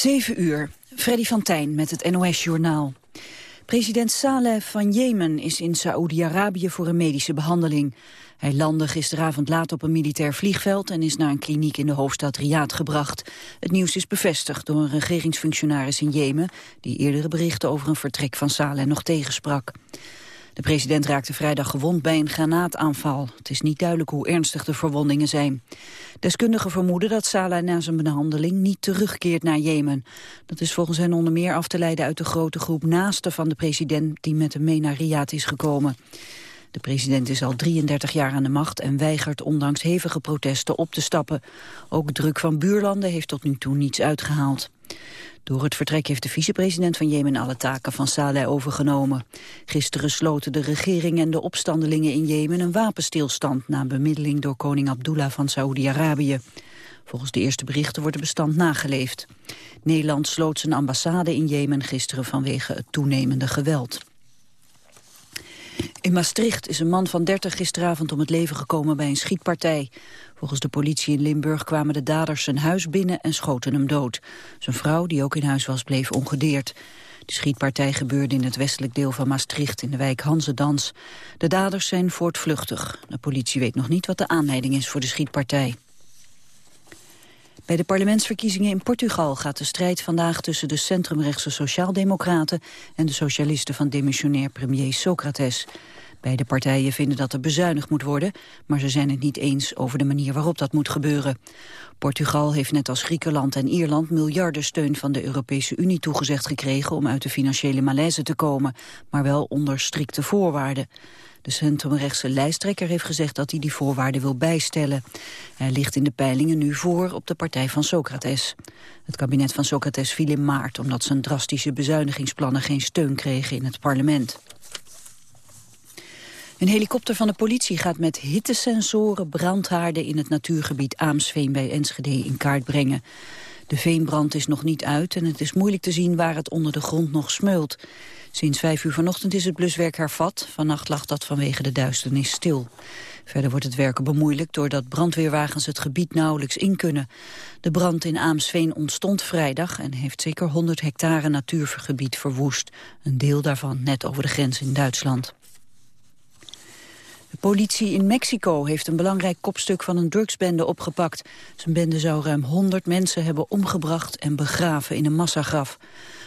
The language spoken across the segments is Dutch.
7 uur. Freddy van Tijn met het NOS-journaal. President Saleh van Jemen is in Saoedi-Arabië voor een medische behandeling. Hij landde gisteravond laat op een militair vliegveld... en is naar een kliniek in de hoofdstad Riyadh gebracht. Het nieuws is bevestigd door een regeringsfunctionaris in Jemen... die eerdere berichten over een vertrek van Saleh nog tegensprak. De president raakte vrijdag gewond bij een granaataanval. Het is niet duidelijk hoe ernstig de verwondingen zijn. Deskundigen vermoeden dat Salah na zijn behandeling niet terugkeert naar Jemen. Dat is volgens hen onder meer af te leiden uit de grote groep naasten van de president die met hem mee naar Riyadh is gekomen. De president is al 33 jaar aan de macht en weigert ondanks hevige protesten op te stappen. Ook druk van buurlanden heeft tot nu toe niets uitgehaald. Door het vertrek heeft de vicepresident van Jemen alle taken van Saleh overgenomen. Gisteren sloten de regering en de opstandelingen in Jemen een wapenstilstand na bemiddeling door koning Abdullah van Saoedi-Arabië. Volgens de eerste berichten wordt het bestand nageleefd. Nederland sloot zijn ambassade in Jemen gisteren vanwege het toenemende geweld. In Maastricht is een man van 30 gisteravond om het leven gekomen bij een schietpartij. Volgens de politie in Limburg kwamen de daders zijn huis binnen en schoten hem dood. Zijn vrouw, die ook in huis was, bleef ongedeerd. De schietpartij gebeurde in het westelijk deel van Maastricht in de wijk Hansedans. De daders zijn voortvluchtig. De politie weet nog niet wat de aanleiding is voor de schietpartij. Bij de parlementsverkiezingen in Portugal gaat de strijd vandaag tussen de centrumrechtse sociaaldemocraten en de socialisten van demissionair premier Socrates. Beide partijen vinden dat er bezuinigd moet worden, maar ze zijn het niet eens over de manier waarop dat moet gebeuren. Portugal heeft net als Griekenland en Ierland miljarden steun van de Europese Unie toegezegd gekregen om uit de financiële malaise te komen, maar wel onder strikte voorwaarden. De centrumrechtse lijsttrekker heeft gezegd dat hij die voorwaarden wil bijstellen. Hij ligt in de peilingen nu voor op de partij van Socrates. Het kabinet van Socrates viel in maart omdat zijn drastische bezuinigingsplannen geen steun kregen in het parlement. Een helikopter van de politie gaat met hittesensoren brandhaarden in het natuurgebied Aamsveen bij Enschede in kaart brengen. De veenbrand is nog niet uit en het is moeilijk te zien waar het onder de grond nog smeult. Sinds vijf uur vanochtend is het bluswerk hervat. Vannacht lag dat vanwege de duisternis stil. Verder wordt het werken bemoeilijkt doordat brandweerwagens het gebied nauwelijks in kunnen. De brand in Aamsveen ontstond vrijdag en heeft zeker 100 hectare natuurgebied verwoest. Een deel daarvan net over de grens in Duitsland. De politie in Mexico heeft een belangrijk kopstuk van een drugsbende opgepakt. Zijn bende zou ruim 100 mensen hebben omgebracht en begraven in een massagraf.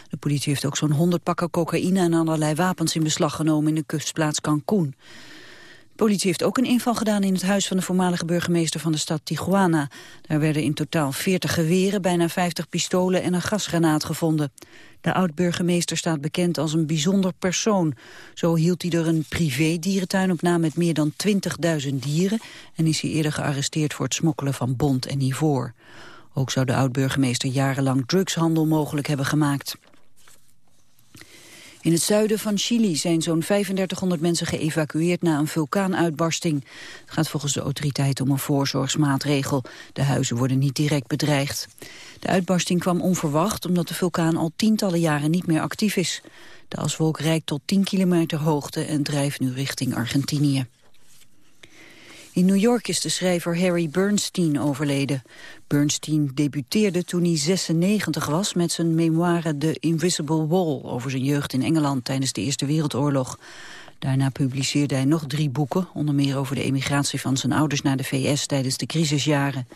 De politie heeft ook zo'n 100 pakken cocaïne en allerlei wapens in beslag genomen in de kustplaats Cancún. De politie heeft ook een inval gedaan in het huis van de voormalige burgemeester van de stad Tijuana. Daar werden in totaal 40 geweren, bijna 50 pistolen en een gasgranaat gevonden. De oud-burgemeester staat bekend als een bijzonder persoon. Zo hield hij er een privé-dierentuin op na met meer dan 20.000 dieren... en is hij eerder gearresteerd voor het smokkelen van bont en ivoor. Ook zou de oud-burgemeester jarenlang drugshandel mogelijk hebben gemaakt. In het zuiden van Chili zijn zo'n 3500 mensen geëvacueerd na een vulkaanuitbarsting. Het gaat volgens de autoriteiten om een voorzorgsmaatregel. De huizen worden niet direct bedreigd. De uitbarsting kwam onverwacht omdat de vulkaan al tientallen jaren niet meer actief is. De aswolk reikt tot 10 kilometer hoogte en drijft nu richting Argentinië. In New York is de schrijver Harry Bernstein overleden. Bernstein debuteerde toen hij 96 was met zijn memoire The Invisible Wall... over zijn jeugd in Engeland tijdens de Eerste Wereldoorlog. Daarna publiceerde hij nog drie boeken, onder meer over de emigratie van zijn ouders naar de VS tijdens de crisisjaren.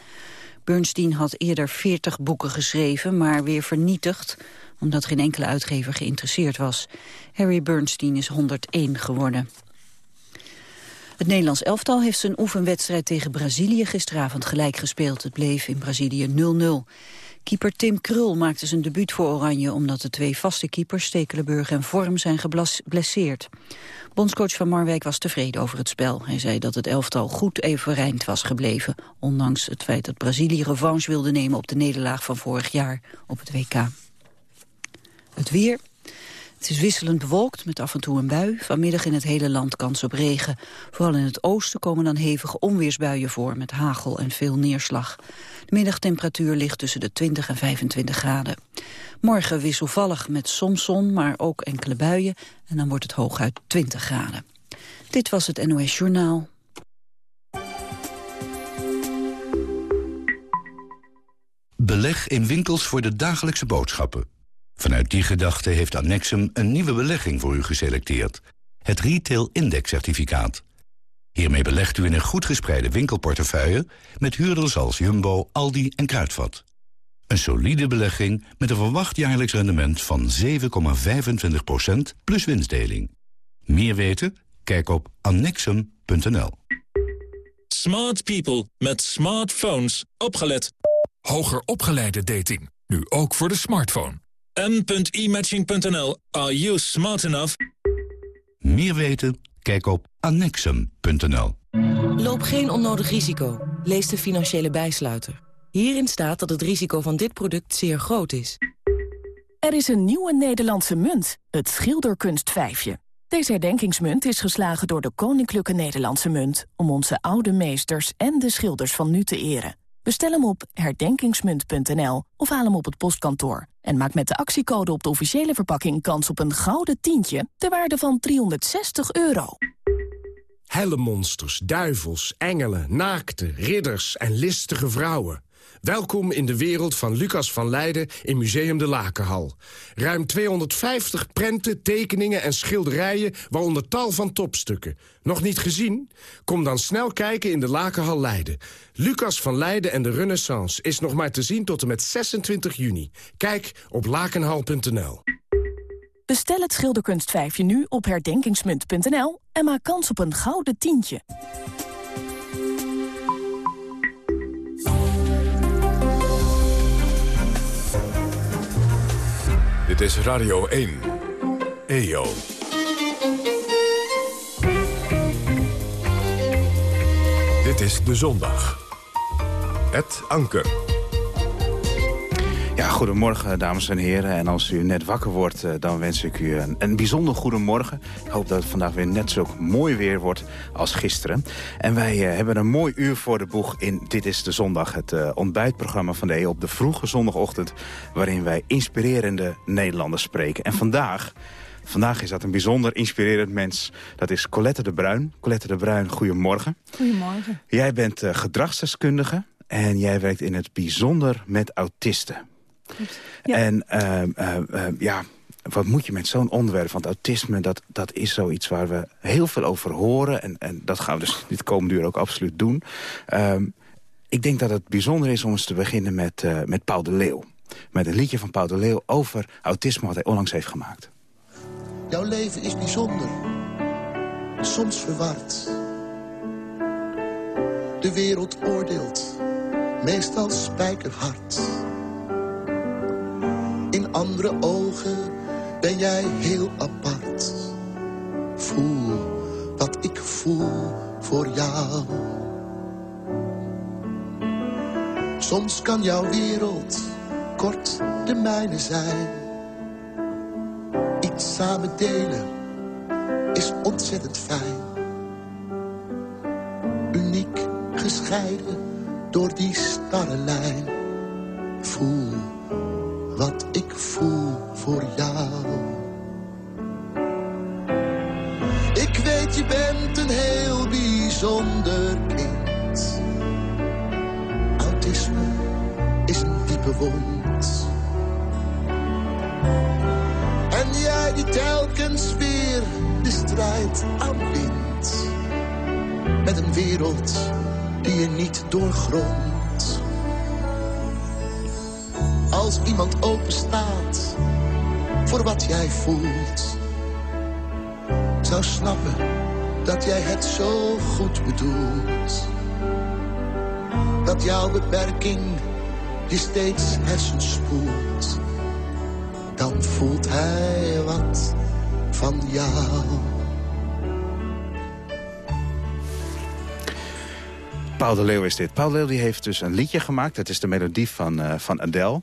Bernstein had eerder 40 boeken geschreven, maar weer vernietigd, omdat geen enkele uitgever geïnteresseerd was. Harry Bernstein is 101 geworden. Het Nederlands elftal heeft zijn oefenwedstrijd tegen Brazilië gisteravond gelijk gespeeld. Het bleef in Brazilië 0-0. Keeper Tim Krul maakte zijn debuut voor Oranje... omdat de twee vaste keepers, Stekelenburg en Vorm, zijn geblesseerd. Bondscoach van Marwijk was tevreden over het spel. Hij zei dat het elftal goed overeind was gebleven... ondanks het feit dat Brazilië revanche wilde nemen op de nederlaag van vorig jaar op het WK. Het weer, het is wisselend bewolkt met af en toe een bui. Vanmiddag in het hele land kans op regen. Vooral in het oosten komen dan hevige onweersbuien voor... met hagel en veel neerslag. De middagtemperatuur ligt tussen de 20 en 25 graden. Morgen wisselvallig met soms zon, maar ook enkele buien. En dan wordt het hooguit 20 graden. Dit was het NOS Journaal. Beleg in winkels voor de dagelijkse boodschappen. Vanuit die gedachte heeft Annexum een nieuwe belegging voor u geselecteerd. Het Retail Index Certificaat. Hiermee belegt u in een goed gespreide winkelportefeuille... met huurders als Jumbo, Aldi en Kruidvat. Een solide belegging met een verwacht jaarlijks rendement van 7,25% plus winstdeling. Meer weten? Kijk op annexum.nl. Smart people met smartphones. Opgelet. Hoger opgeleide dating. Nu ook voor de smartphone. m.imatching.nl. Are you smart enough? Meer weten? Kijk op annexum.nl. Loop geen onnodig risico. Lees de financiële bijsluiter. Hierin staat dat het risico van dit product zeer groot is. Er is een nieuwe Nederlandse munt, het schilderkunstvijfje. Deze herdenkingsmunt is geslagen door de Koninklijke Nederlandse Munt... om onze oude meesters en de schilders van nu te eren. Bestel hem op herdenkingsmunt.nl of haal hem op het postkantoor. En maak met de actiecode op de officiële verpakking kans op een gouden tientje... ter waarde van 360 euro. Hellemonsters, duivels, engelen, naakte, ridders en listige vrouwen. Welkom in de wereld van Lucas van Leiden in Museum de Lakenhal. Ruim 250 prenten, tekeningen en schilderijen, waaronder tal van topstukken. Nog niet gezien? Kom dan snel kijken in de Lakenhal Leiden. Lucas van Leiden en de Renaissance is nog maar te zien tot en met 26 juni. Kijk op lakenhal.nl. Bestel het schilderkunstvijfje nu op herdenkingsmunt.nl en maak kans op een gouden tientje. Dit is Radio 1. EO. Dit is De Zondag. Het Anker. Ja, goedemorgen dames en heren. En als u net wakker wordt, eh, dan wens ik u een, een bijzonder goede morgen. Ik hoop dat het vandaag weer net zo mooi weer wordt als gisteren. En wij uh, hebben een mooi uur voor de boeg in Dit is de Zondag. Het uh, ontbijtprogramma van de EO op de vroege zondagochtend... waarin wij inspirerende Nederlanders spreken. En vandaag... Vandaag is dat een bijzonder inspirerend mens. Dat is Colette de Bruin. Colette de Bruin, goedemorgen. Goedemorgen. Jij bent gedragsdeskundige en jij werkt in het bijzonder met autisten. Ja. En uh, uh, ja, wat moet je met zo'n onderwerp? Want autisme, dat, dat is zoiets waar we heel veel over horen. En, en dat gaan we dus dit komende uur ook absoluut doen. Um, ik denk dat het bijzonder is om eens te beginnen met, uh, met Paul de Leeuw. Met een liedje van Paul de Leeuw over autisme wat hij onlangs heeft gemaakt. Jouw leven is bijzonder, soms verward. De wereld oordeelt, meestal spijkerhard. Andere ogen ben jij heel apart. Voel wat ik voel voor jou. Soms kan jouw wereld kort de mijne zijn. Iets samen delen is ontzettend fijn. Uniek gescheiden door die starre lijn. Voel wat ik voel voor jou. Ik weet je bent een heel bijzonder kind. Autisme is een diepe wond. En jij die telkens weer de strijd aanwint. Met een wereld die je niet doorgrondt. Als iemand open staat voor wat jij voelt. Zou snappen dat jij het zo goed bedoelt. Dat jouw beperking je steeds hersens spoelt. Dan voelt hij wat van jou. Paul de Leeuw is dit. Paul de Leeuw die heeft dus een liedje gemaakt. Dat is de melodie van, uh, van Adele.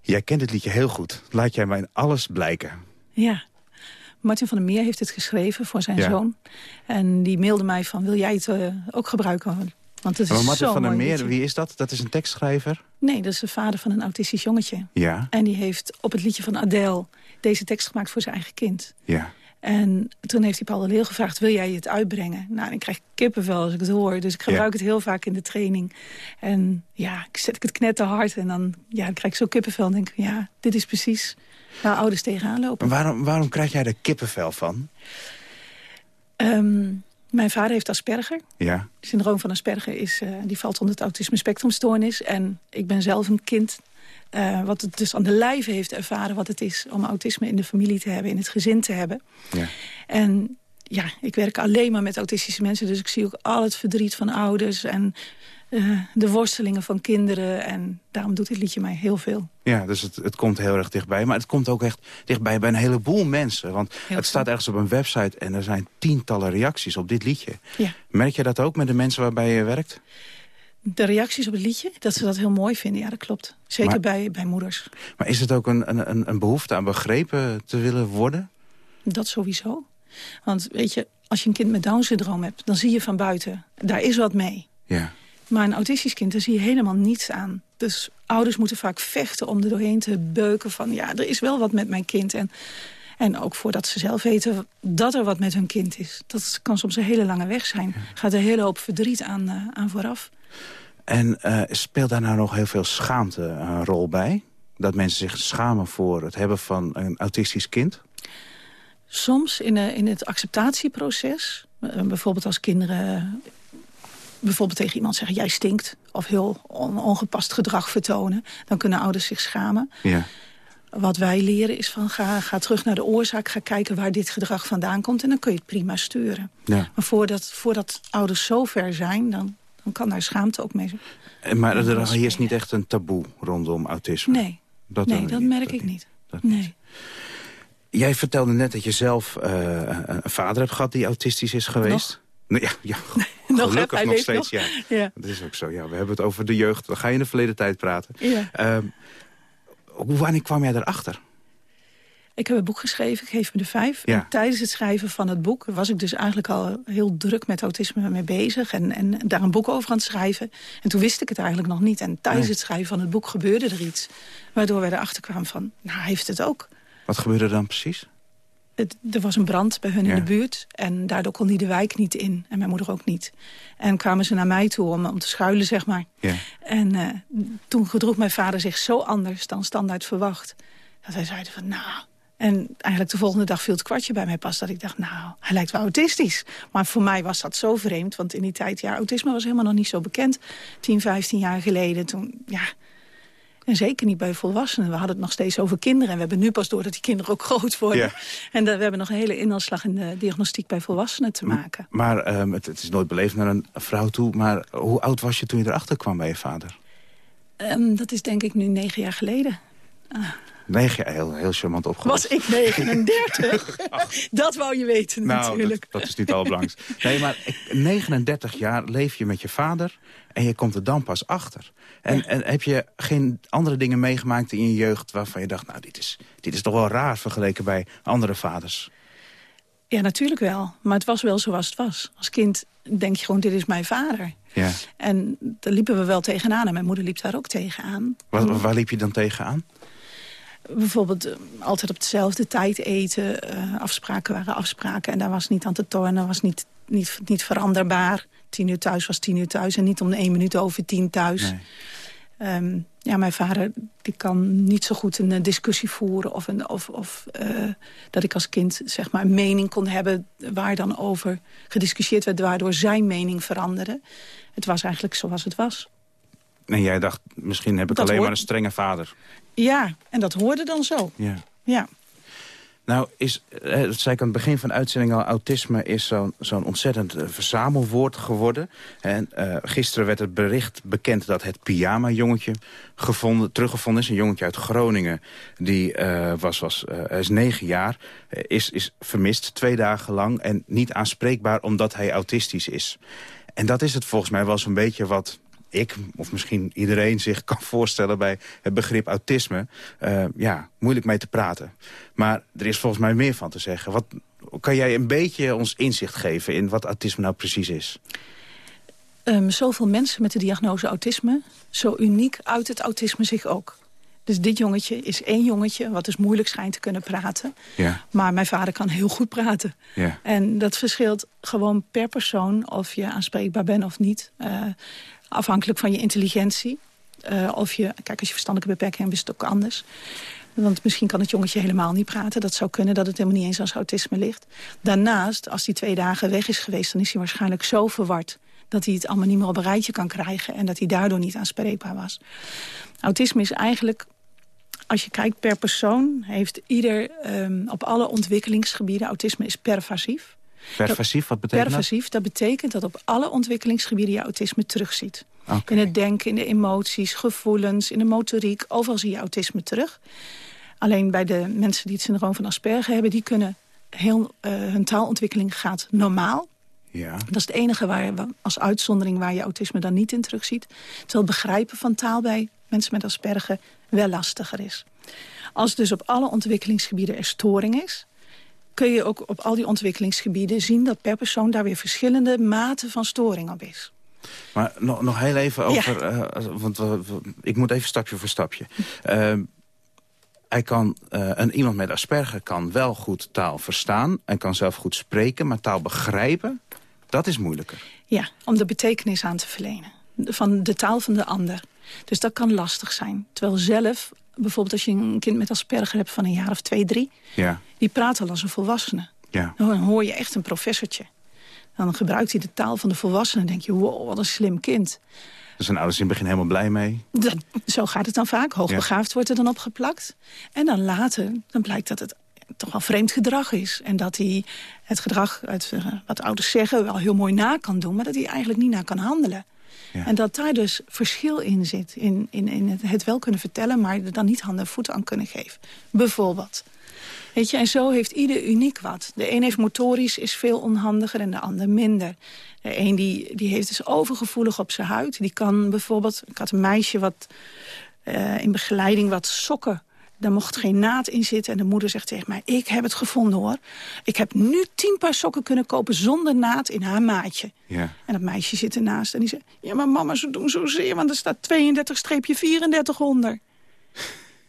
Jij kent het liedje heel goed. Laat jij mij in alles blijken. Ja. Martin van der Meer heeft het geschreven voor zijn Ja. zoon. En die mailde mij van, wil jij het uh, ook gebruiken? Want het is Maar Martin van der Meer, liedje. wie is dat? Dat is een tekstschrijver? Nee, dat is de vader van een autistisch jongetje. Ja, En die heeft op het liedje van Adele deze tekst gemaakt voor zijn eigen kind. ja. En toen heeft die Paul de Leeuw gevraagd, wil jij het uitbrengen? Nou, ik krijg kippenvel als ik het hoor. Dus ik gebruik het heel vaak in de training. En ja, ik zet ik het knetterhard en dan, ja, dan krijg ik zo kippenvel. En denk ik, ja, dit is precies waar ouders tegenaan lopen. waarom, waarom krijg jij er kippenvel van? Um, mijn vader heeft Asperger. Ja. De syndroom van Asperger is, uh, die valt onder het autisme spectrumstoornis. En ik ben zelf een kind uh, wat het dus aan de lijve heeft ervaren wat het is... om autisme in de familie te hebben, in het gezin te hebben. Ja. En ja, ik werk alleen maar met autistische mensen... dus ik zie ook al het verdriet van ouders... en uh, de worstelingen van kinderen. En daarom doet dit liedje mij heel veel. Ja, dus het, het komt heel erg dichtbij. Maar het komt ook echt dichtbij bij een heleboel mensen. Want Heel het staat ergens op een website... en er zijn tientallen reacties op dit liedje. Ja. Merk je dat ook met de mensen waarbij je werkt? De reacties op het liedje, dat ze dat heel mooi vinden. Ja, dat klopt. Zeker Maar- bij, bij moeders. Maar is het ook een, een, een behoefte aan begrepen te willen worden? Dat sowieso. Want weet je, als je een kind met Down-syndroom hebt... dan zie je van buiten, daar is wat mee. Ja. Maar een autistisch kind, daar zie je helemaal niets aan. Dus ouders moeten vaak vechten om er doorheen te beuken van... ja, er is wel wat met mijn kind. En, en ook voordat ze zelf weten dat er wat met hun kind is. Dat kan soms een hele lange weg zijn. Gaat een hele hoop verdriet aan, eh, aan vooraf. En eh, speelt daar nou nog heel veel schaamte een rol bij? Dat mensen zich schamen voor het hebben van een autistisch kind? Soms in, eh, in het acceptatieproces, eh, bijvoorbeeld als kinderen eh, bijvoorbeeld tegen iemand zeggen... jij stinkt, of heel on- ongepast gedrag vertonen... dan kunnen ouders zich schamen. Ja. Wat wij leren is van ga, ga terug naar de oorzaak... ga kijken waar dit gedrag vandaan komt en dan kun je het prima sturen. ja. Maar voordat, voordat ouders zo ver zijn, dan, dan kan daar schaamte ook mee zijn. Eh, Maar er heerst niet echt een taboe rondom autisme? Nee, dat, nee dat niet, merk dat ik niet. Nee. Jij vertelde net dat je zelf eh, een vader hebt gehad die autistisch is geweest. Nou, ja, ja, Nog, gelukkig nog steeds, nog. ja. Ja. Dat is ook zo, ja. We hebben het over de jeugd. Dan ga je in de verleden tijd praten. Ja. Ehm, wanneer kwam jij erachter? Ik heb een boek geschreven, Geef me de vijf. Ja. En tijdens het schrijven van het boek was ik dus eigenlijk al heel druk met autisme mee bezig. En, en daar een boek over aan het schrijven. En toen wist ik het eigenlijk nog niet. En tijdens Nee. het schrijven van het boek gebeurde er iets. Waardoor wij erachter kwamen van, nou hij heeft het ook. Wat gebeurde er dan precies? Het, er was een brand bij hun Ja. in de buurt. En daardoor kon hij de wijk niet in. En mijn moeder ook niet. En kwamen ze naar mij toe om, om te schuilen, zeg maar. Ja. En eh, toen gedroeg mijn vader zich zo anders dan standaard verwacht. Dat wij zeiden van, nou... En eigenlijk de volgende dag viel het kwartje bij mij pas. Dat ik dacht, nou, hij lijkt wel autistisch. Maar voor mij was dat zo vreemd. Want in die tijd, ja, autisme was helemaal nog niet zo bekend. 10, 15 jaar geleden. Toen, ja... En zeker niet bij volwassenen. We hadden het nog steeds over kinderen. En we hebben nu pas door dat die kinderen ook groot worden. En we hebben nog een hele inhaalslag in de diagnostiek bij volwassenen te maken. Maar ehm, het, het is nooit beleefd naar een vrouw toe. Maar hoe oud was je toen je erachter kwam bij je vader? Ehm, dat is denk ik nu negen jaar geleden. Negen jaar, heel, heel charmant opgelost. Was ik 39? dat wou je weten Nou, natuurlijk. dat, dat is niet allerbelangrijkst. Nee, maar ik- 39 jaar leef je met je vader en je komt er dan pas achter. En, en heb je geen andere dingen meegemaakt in je jeugd... waarvan je dacht, nou, dit is, dit is toch wel raar vergeleken bij andere vaders? Ja, natuurlijk wel. Maar het was wel zoals het was. Als kind denk je gewoon, dit is mijn vader. Ja. En daar liepen we wel tegenaan. En mijn moeder liep daar ook tegenaan. Waar, waar liep je dan tegenaan? Bijvoorbeeld eh, altijd op dezelfde tijd eten. eh, afspraken waren afspraken. En daar was niet aan te tornen. was niet, niet, niet veranderbaar. Tien uur thuis was tien uur thuis. En niet om de één minuut over tien thuis. Nee. Ehm, ja, mijn vader die kan niet zo goed een eh, discussie voeren... of, een, of, of dat ik als kind zeg maar, een mening kon hebben... waar dan over gediscussieerd werd... waardoor zijn mening veranderde. Het was eigenlijk zoals het was. En jij dacht, misschien heb ik Dat alleen maar een strenge vader. Ja, en dat hoorde dan zo. Ja. Ja. Nou, is, eh, dat zei ik aan het begin van de uitzending al... autisme is zo'n zo'n ontzettend eh, verzamelwoord geworden. En eh, gisteren werd het bericht bekend dat het pyjama-jongetje gevonden, teruggevonden is. Een jongetje uit Groningen, die eh, was, was, is negen jaar, is, is vermist twee dagen lang... en niet aanspreekbaar omdat hij autistisch is. En dat is het volgens mij wel zo'n beetje wat ik, of misschien iedereen zich kan voorstellen bij het begrip autisme. eh, ja, moeilijk mee te praten. Maar er is volgens mij meer van te zeggen. Wat, kan jij een beetje ons inzicht geven in wat autisme nou precies is? Ehm, zoveel mensen met de diagnose autisme. Zo uniek uit het autisme zich ook. Dus dit jongetje is één jongetje, wat dus moeilijk schijnt te kunnen praten. Ja. Maar mijn vader kan heel goed praten. Ja. En dat verschilt gewoon per persoon of je aanspreekbaar bent of niet. Uh, afhankelijk van je intelligentie. Uh, of je, kijk, als je verstandelijke beperking hebt, is het ook anders. Want misschien kan het jongetje helemaal niet praten. Dat zou kunnen dat het helemaal niet eens aan autisme ligt. Daarnaast, als hij twee dagen weg is geweest... dan is hij waarschijnlijk zo verward dat hij het allemaal niet meer op een rijtje kan krijgen... en dat hij daardoor niet aanspreekbaar was. Autisme is eigenlijk als je kijkt per persoon, heeft ieder um, op alle ontwikkelingsgebieden... autisme is pervasief. Pervasief, wat betekent pervasief, dat? betekent dat op alle ontwikkelingsgebieden je autisme terugziet. Okay. In het denken, in de emoties, gevoelens, in de motoriek. Overal zie je autisme terug. Alleen bij de mensen die het syndroom van Asperger hebben... die kunnen heel, uh, hun taalontwikkeling gaat normaal. Ja. Dat is het enige waar, als uitzondering waar je autisme dan niet in terugziet. Terwijl het begrijpen van taal bij mensen met Asperger wel lastiger is. Als dus op alle ontwikkelingsgebieden er storing is... kun je ook op al die ontwikkelingsgebieden zien... dat per persoon daar weer verschillende maten van storing op is. Maar nog, nog heel even over... Ja. Uh, want uh, ik moet even stapje voor stapje. Uh, hij kan, een, iemand met Asperger kan wel goed taal verstaan... en kan zelf goed spreken, maar taal begrijpen... dat is moeilijker. Ja, om de betekenis aan te verlenen. Van de taal van de ander. Dus dat kan lastig zijn. Terwijl zelf, bijvoorbeeld als je een kind met Asperger hebt van een jaar of twee, drie... Ja. die praat al als een volwassene. Ja. Dan hoor je echt een professortje. Dan gebruikt hij de taal van de volwassenen. Dan denk je, wow, wat een slim kind. Daar zijn ouders in het begin helemaal blij mee. Dat, zo gaat het dan vaak. Hoogbegaafd ja. wordt er dan opgeplakt. En dan later dan blijkt dat het toch wel vreemd gedrag is. En dat hij het gedrag, uit, uh, wat ouders zeggen, wel heel mooi na kan doen... maar dat hij eigenlijk niet na kan handelen. En dat daar dus verschil in zit. In, in, in het, wel kunnen vertellen, maar er dan niet handen en voeten aan kunnen geven. Bijvoorbeeld. Weet je, en zo heeft ieder uniek wat. De een heeft motorisch, is veel onhandiger en de ander minder. De een die, die heeft dus overgevoelig op zijn huid. Die kan bijvoorbeeld... Ik had een meisje wat uh, in begeleiding wat sokken daar mocht geen naad in zitten. En de moeder zegt tegen mij, ik heb het gevonden hoor. Ik heb nu tien paar sokken kunnen kopen zonder naad in haar maatje. Ja. En dat meisje zit ernaast en die zegt... ja, maar mama, ze doen zozeer, want er staat 32-34 onder.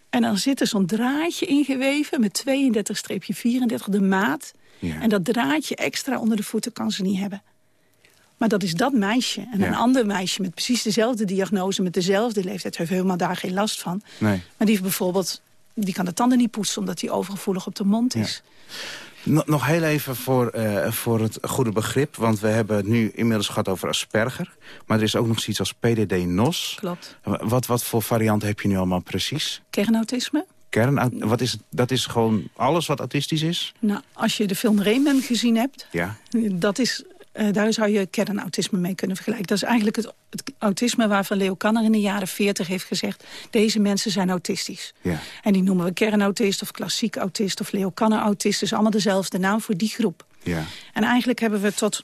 en dan zit er zo'n draadje ingeweven met 32-34, de maat. Ja. En dat draadje extra onder de voeten kan ze niet hebben. Maar dat is dat meisje. En Ja. een ander meisje met precies dezelfde diagnose... met dezelfde leeftijd heeft helemaal daar geen last van. Nee. Maar die heeft bijvoorbeeld... die kan de tanden niet poetsen omdat hij overgevoelig op de mond is. Nog, nog heel even voor, eh, voor het goede begrip. Want we hebben het nu inmiddels gehad over Asperger. Maar er is ook nog zoiets als PDD-NOS. Klopt. Wat, wat voor varianten heb je nu allemaal precies? Kernautisme? Kern, wat is? Dat is gewoon alles wat autistisch is? Nou, als je de film Rayman gezien hebt... Ja. Dat is, eh, daar zou je kernautisme mee kunnen vergelijken. Dat is eigenlijk het, het autisme waarvan Leo Kanner in de jaren 40 heeft gezegd... deze mensen zijn autistisch. Ja. En die noemen we kernautist of klassiek autist of Leo Kanner autist. Dus allemaal dezelfde naam voor die groep. Ja. En eigenlijk hebben we tot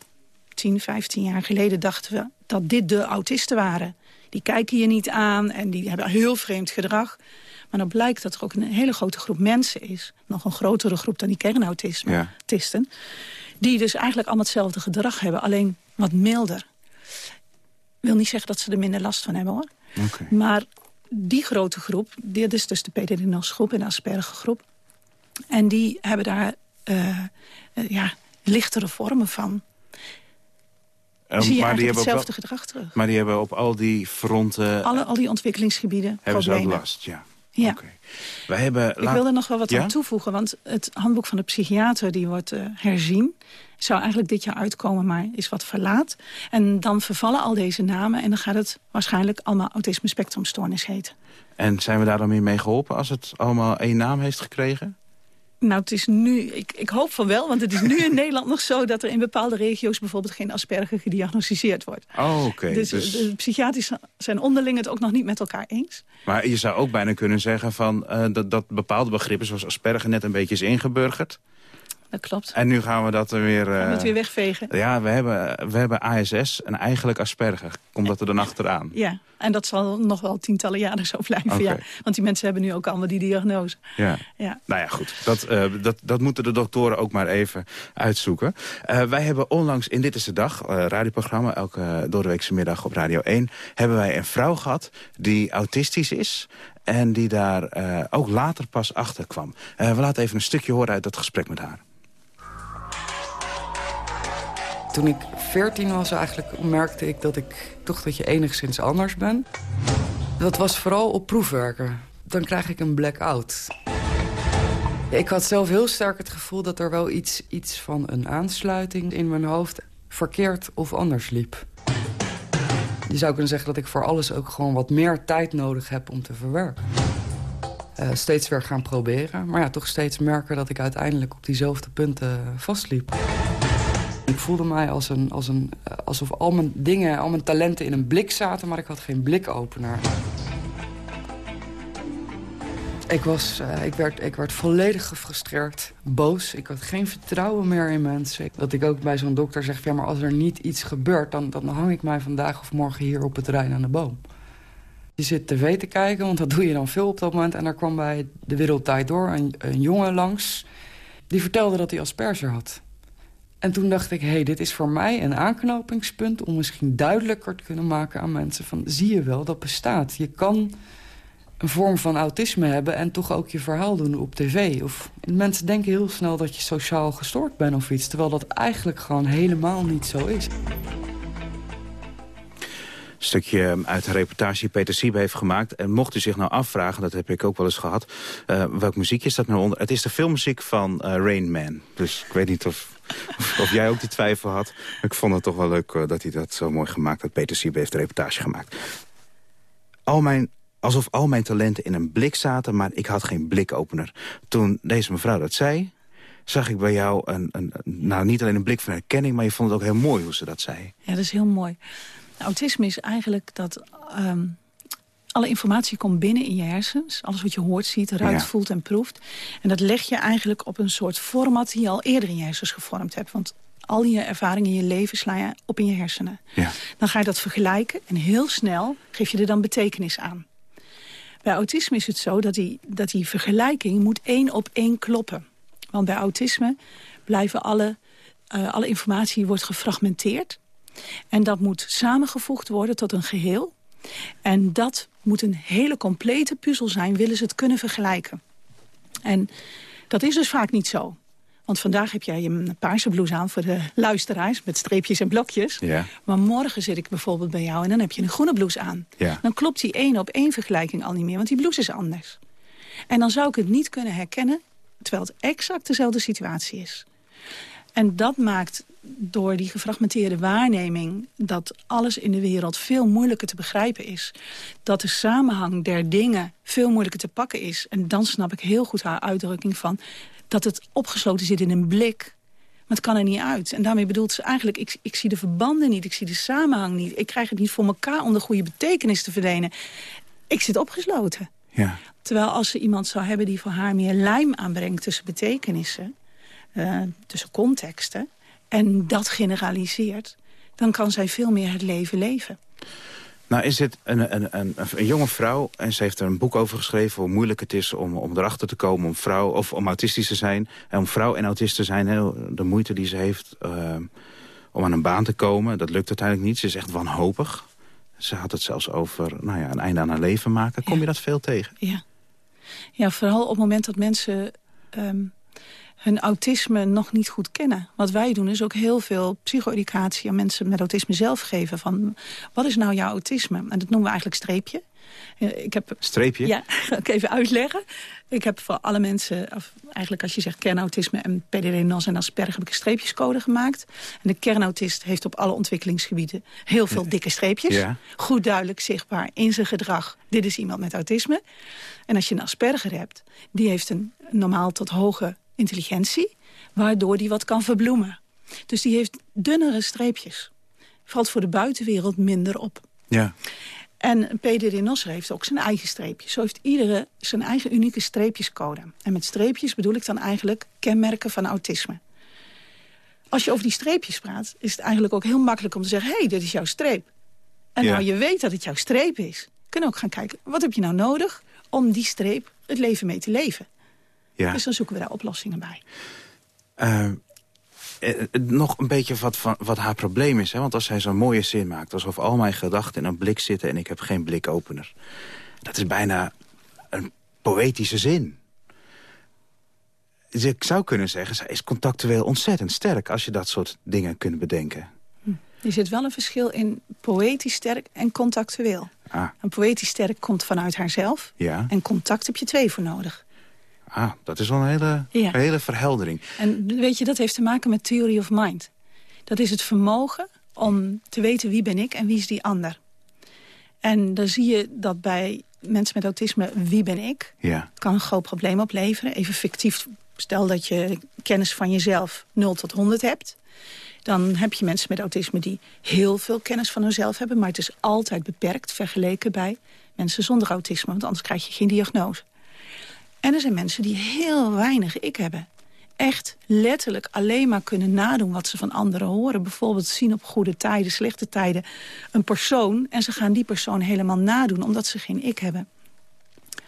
10, 15 jaar geleden dachten we dat dit de autisten waren. Die kijken je niet aan en die hebben heel vreemd gedrag. Maar dan blijkt dat er ook een hele grote groep mensen is. Nog een grotere groep dan die kernautisten. Ja. Die dus eigenlijk allemaal hetzelfde gedrag hebben, alleen wat milder. wil niet zeggen dat ze er minder last van hebben hoor. Maar die grote groep, dit is dus de PDD-NOS groep en de Asperger groep. En die hebben daar eh, eh, ja, lichtere vormen van. Um, Zie je maar, die hebben hetzelfde wel- gedrag terug. maar die hebben op al die fronten... Alle, al die ontwikkelingsgebieden hebben ze ook last, ja. Ja. Wij hebben... Ik wil er nog wel wat Ja? aan toevoegen, want het handboek van de psychiater die wordt eh, herzien. Zou eigenlijk dit jaar uitkomen, maar is wat verlaat. En dan vervallen al deze namen en dan gaat het waarschijnlijk allemaal autisme spectrumstoornis heten. En zijn we daar dan weer mee geholpen als het allemaal één naam heeft gekregen? Nou, het is nu, ik, ik hoop van wel, want het is nu in Nederland nog zo... dat er in bepaalde regio's bijvoorbeeld geen Asperger gediagnosticeerd wordt. Oh, oké. dus, dus- de psychiaters zijn onderling het ook nog niet met elkaar eens. Maar je zou ook bijna kunnen zeggen van, eh, dat, dat bepaalde begrippen... zoals Asperger net een beetje is ingeburgerd. Dat klopt. En nu gaan we dat er weer... Gaan we eh, het weer wegvegen. Ja, we hebben, we hebben ASS en eigenlijk Asperger. Komt dat er dan achteraan? Ja, en dat zal nog wel tientallen jaren zo blijven. Ja. Want die mensen hebben nu ook allemaal die diagnose. Ja. Ja. Nou ja, goed. Dat, eh, dat, dat moeten de doktoren ook maar even uitzoeken. Eh, wij hebben onlangs in Dit is de Dag, eh, radioprogramma... elke doordeweekse middag op Radio 1... hebben wij een vrouw gehad die autistisch is... En die daar eh, ook later pas achter kwam. we laten even een stukje horen uit dat gesprek met haar. Toen ik 14 was eigenlijk, merkte ik dat ik toch dat je enigszins anders ben. Dat was vooral op proefwerken. Dan krijg ik een blackout. Ik had zelf heel sterk het gevoel dat er wel iets, iets van een aansluiting in mijn hoofd verkeerd of anders liep. Je zou kunnen zeggen dat ik voor alles ook gewoon wat meer tijd nodig heb om te verwerken. Uh, steeds weer gaan proberen, maar ja, toch steeds merken dat ik uiteindelijk op diezelfde punten vastliep. Ik voelde mij als een, als een, eh, alsof al mijn dingen, al mijn talenten in een blik zaten... maar ik had geen blikopener. Ik, was, uh, ik, werd, ik werd volledig gefrustreerd, boos. Ik had geen vertrouwen meer in mensen. Dat ik ook bij zo'n dokter zeg, ja, maar als er niet iets gebeurt... Dan, dan hang ik mij vandaag of morgen hier op het terrein aan de boom. Je zit tv te kijken, want dat doe je dan veel op dat moment. En daar kwam bij De Wereldtijd Door een, een jongen langs... die vertelde dat hij asperger had. En toen dacht ik, hey, dit is voor mij een aanknopingspunt... om misschien duidelijker te kunnen maken aan mensen van... zie je wel, dat bestaat. Je kan een vorm van autisme hebben en toch ook je verhaal doen op tv. Of, mensen denken heel snel dat je sociaal gestoord bent of iets... terwijl dat eigenlijk gewoon helemaal niet zo is. Stukje uit de reportage die Peter Siebe heeft gemaakt. En mocht u zich nou afvragen, dat heb ik ook wel eens gehad... Uh, welk muziek is dat nou onder? Het is de filmmuziek van uh, Rain Man. Dus ik weet niet of, of, jij ook die twijfel had. Ik vond het toch wel leuk uh, dat hij dat zo mooi gemaakt had. Peter Siebe heeft de reportage gemaakt. Al mijn alsof al mijn talenten in een blik zaten, maar ik had geen blikopener. Toen deze mevrouw dat zei, zag ik bij jou een, een, nou, niet alleen een blik van herkenning... maar je vond het ook heel mooi hoe ze dat zei. Ja, dat is heel mooi. Autisme is eigenlijk dat ehm, alle informatie komt binnen in je hersens. Alles wat je hoort, ziet, ruikt, voelt en proeft. En dat leg je eigenlijk op een soort format die je al eerder in je hersens gevormd hebt. Want al je ervaringen in je leven sla je op in je hersenen. Ja. Dan ga je dat vergelijken en heel snel geef je er dan betekenis aan. Bij autisme is het zo dat die, dat die vergelijking moet één op één kloppen. Want bij autisme blijven alle, uh, alle informatie wordt gefragmenteerd. En dat moet samengevoegd worden tot een geheel. En dat moet een hele complete puzzel zijn, willen ze het kunnen vergelijken. En dat is dus vaak niet zo. Want vandaag heb jij een paarse blouse aan voor de luisteraars... met streepjes en blokjes. Ja. Maar morgen zit ik bijvoorbeeld bij jou en dan heb je een groene blouse aan. Ja. Dan klopt die één op één vergelijking al niet meer, want die blouse is anders. En dan zou ik het niet kunnen herkennen... terwijl het exact dezelfde situatie is. En dat maakt door die gefragmenteerde waarneming... dat alles in de wereld veel moeilijker te begrijpen is. Dat de samenhang der dingen veel moeilijker te pakken is. En dan snap ik heel goed haar uitdrukking van dat het opgesloten zit in een blik. Maar het kan er niet uit. En daarmee bedoelt ze eigenlijk, ik, ik zie de verbanden niet, ik zie de samenhang niet. Ik krijg het niet voor elkaar om de goede betekenis te verlenen. Ik zit opgesloten. Ja. Terwijl als ze iemand zou hebben die voor haar meer lijm aanbrengt tussen betekenissen, uh, tussen contexten, en dat generaliseert, dan kan zij veel meer het leven leven. Nou is het een, een, een, een, jonge vrouw en ze heeft er een boek over geschreven... hoe moeilijk het is om, om erachter te komen om vrouw of om autistisch te zijn. En om vrouw en autist te zijn, heel, de moeite die ze heeft uh, om aan een baan te komen... dat lukt uiteindelijk niet. Ze is echt wanhopig. Ze had het zelfs over nou ja, een einde aan haar leven maken. Kom je dat veel tegen? Ja. ja, vooral op het moment dat mensen... Um, hun autisme nog niet goed kennen. Wat wij doen is ook heel veel psycho-educatie aan mensen met autisme zelf geven. Van, wat is nou jouw autisme? En dat noemen we eigenlijk streepje. Ik heb, Streepje? Ja, ga ik even uitleggen. Ik heb voor alle mensen, of eigenlijk als je zegt kernautisme en PDD-NOS en Asperger, heb ik een streepjescode gemaakt. En de kernautist heeft op alle ontwikkelingsgebieden heel veel dikke streepjes. Ja. Goed duidelijk zichtbaar in zijn gedrag. Dit is iemand met autisme. En als je een Asperger hebt, die heeft een normaal tot hoge intelligentie, waardoor die wat kan verbloemen. Dus die heeft dunnere streepjes. Valt voor de buitenwereld minder op. Ja. En Peder Nosser heeft ook zijn eigen streepjes. Zo heeft iedere zijn eigen unieke streepjescode. En met streepjes bedoel ik dan eigenlijk kenmerken van autisme. Als je over die streepjes praat, is het eigenlijk ook heel makkelijk om te zeggen... hé, hey, dit is jouw streep. En nou je weet dat het jouw streep is, kun je ook gaan kijken... wat heb je nou nodig om die streep het leven mee te leven. Ja. Dus dan zoeken we daar oplossingen bij. Uh, nog een beetje wat, van, wat haar probleem is. Hè? Want als zij zo'n mooie zin maakt... alsof al mijn gedachten in een blik zitten... en ik heb geen blikopener. Dat is bijna een poëtische zin. Dus ik zou kunnen zeggen, zij is contactueel ontzettend sterk... als je dat soort dingen kunt bedenken. Hm. Er zit wel een verschil in poëtisch sterk en contactueel. Ah. Een poëtisch sterk komt vanuit haarzelf. Ja. En contact heb je twee voor nodig. Ah, dat is wel een hele, Ja. een hele verheldering. En weet je, dat heeft te maken met theory of mind. Dat is het vermogen om te weten wie ben ik en wie is die ander. En dan zie je dat bij mensen met autisme, wie ben ik? Ja. Het kan een groot probleem opleveren. Even fictief, stel dat je kennis van jezelf 0 tot 100 hebt. Dan heb je mensen met autisme die heel veel kennis van hunzelf hebben... maar het is altijd beperkt vergeleken bij mensen zonder autisme. Want anders krijg je geen diagnose. En er zijn mensen die heel weinig ik hebben. Echt letterlijk alleen maar kunnen nadoen wat ze van anderen horen. Bijvoorbeeld zien op goede tijden, slechte tijden een persoon... en ze gaan die persoon helemaal nadoen omdat ze geen ik hebben.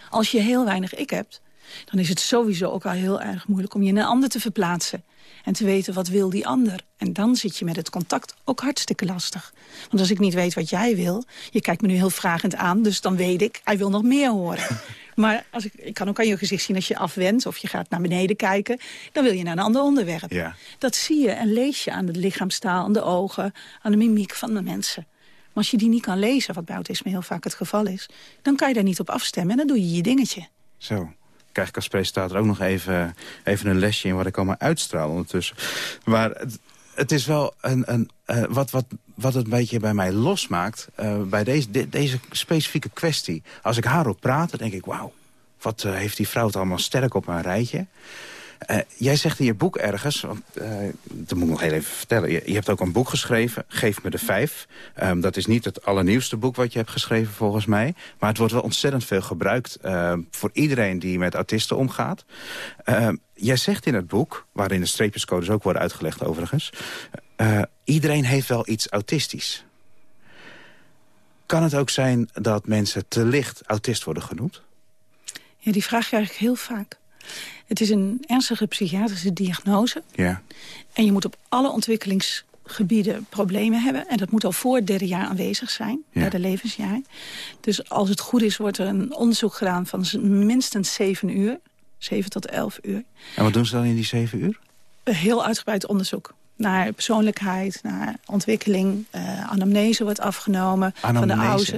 Als je heel weinig ik hebt, dan is het sowieso ook al heel erg moeilijk... om je in een ander te verplaatsen en te weten wat wil die ander. En dan zit je met het contact ook hartstikke lastig. Want als ik niet weet wat jij wil... je kijkt me nu heel vragend aan, dus dan weet ik... hij wil nog meer horen. Maar als ik, ik kan ook aan je gezicht zien als je afwendt... of je gaat naar beneden kijken, dan wil je naar een ander onderwerp. Ja. Dat zie je en lees je aan de lichaamstaal, aan de ogen... aan de mimiek van de mensen. Maar als je die niet kan lezen, wat bij autisme heel vaak het geval is... dan kan je daar niet op afstemmen en dan doe je je dingetje. Zo. Krijg ik als presentator ook nog even, even een lesje in wat ik allemaal uitstraal ondertussen. Maar het, is wel een, een, eh, wat, wat, wat het een beetje bij mij losmaakt... eh, bij deze, de- deze specifieke kwestie. Als ik haar op praat, dan denk ik... wauw, wat eh, heeft die vrouw het allemaal sterk op een rijtje. Eh, jij zegt in je boek ergens, want, eh, dat moet ik nog heel even vertellen... Je, hebt ook een boek geschreven, Geef me de Vijf. Ehm, dat is niet het allernieuwste boek wat je hebt geschreven volgens mij. Maar het wordt wel ontzettend veel gebruikt eh, voor iedereen die met autisten omgaat. Ehm, jij zegt in het boek, waarin de streepjescodes ook worden uitgelegd overigens... eh, iedereen heeft wel iets autistisch. Kan het ook zijn dat mensen te licht autist worden genoemd? Ja, die vraag krijg ik heel vaak. Het is een ernstige psychiatrische diagnose. Ja. En je moet op alle ontwikkelingsgebieden problemen hebben. En dat moet al voor het derde jaar aanwezig zijn, Ja. derde levensjaar. Dus als het goed is, wordt er een onderzoek gedaan van minstens zeven uur. Zeven tot elf uur. En wat doen ze dan in die zeven uur? Een heel uitgebreid onderzoek. Naar persoonlijkheid, naar ontwikkeling. eh, anamnese wordt afgenomen van de ouders.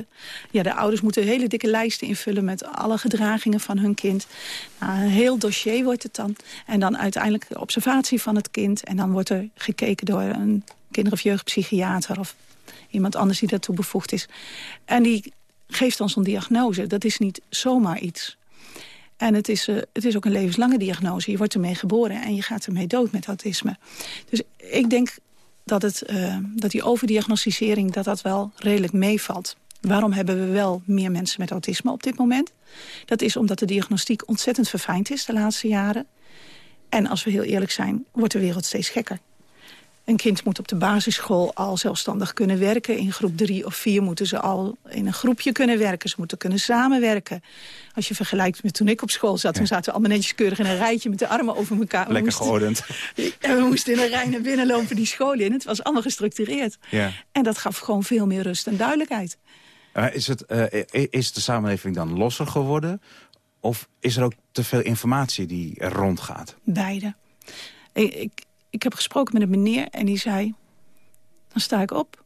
Ja, de ouders moeten hele dikke lijsten invullen... met alle gedragingen van hun kind. Nou, een heel dossier wordt het dan. En dan uiteindelijk de observatie van het kind. En dan wordt er gekeken door een kinder- of jeugdpsychiater... of iemand anders die daartoe bevoegd is. En die geeft ons een diagnose. Dat is niet zomaar iets. En het is, eh, het is ook een levenslange diagnose. Je wordt ermee geboren en je gaat ermee dood met autisme. Dus ik denk dat, het, eh, dat die overdiagnosticering dat dat wel redelijk meevalt. Waarom hebben we wel meer mensen met autisme op dit moment? Dat is omdat de diagnostiek ontzettend verfijnd is de laatste jaren. En als we heel eerlijk zijn, wordt de wereld steeds gekker. Een kind moet op de basisschool al zelfstandig kunnen werken. In groep drie of vier moeten ze al in een groepje kunnen werken. Ze moeten kunnen samenwerken. Als je vergelijkt met toen ik op school zat... dan zaten we allemaal netjes keurig in een rijtje met de armen over elkaar. Lekker moesten- geordend. En we moesten in een rij naar binnen lopen die school in. Het was allemaal gestructureerd. Ja. En dat gaf gewoon veel meer rust en duidelijkheid. Uh, is, het, uh, is de samenleving dan losser geworden? Of is er ook te veel informatie die rondgaat? Beide. Ik, ik heb gesproken met een meneer en die zei... dan sta ik op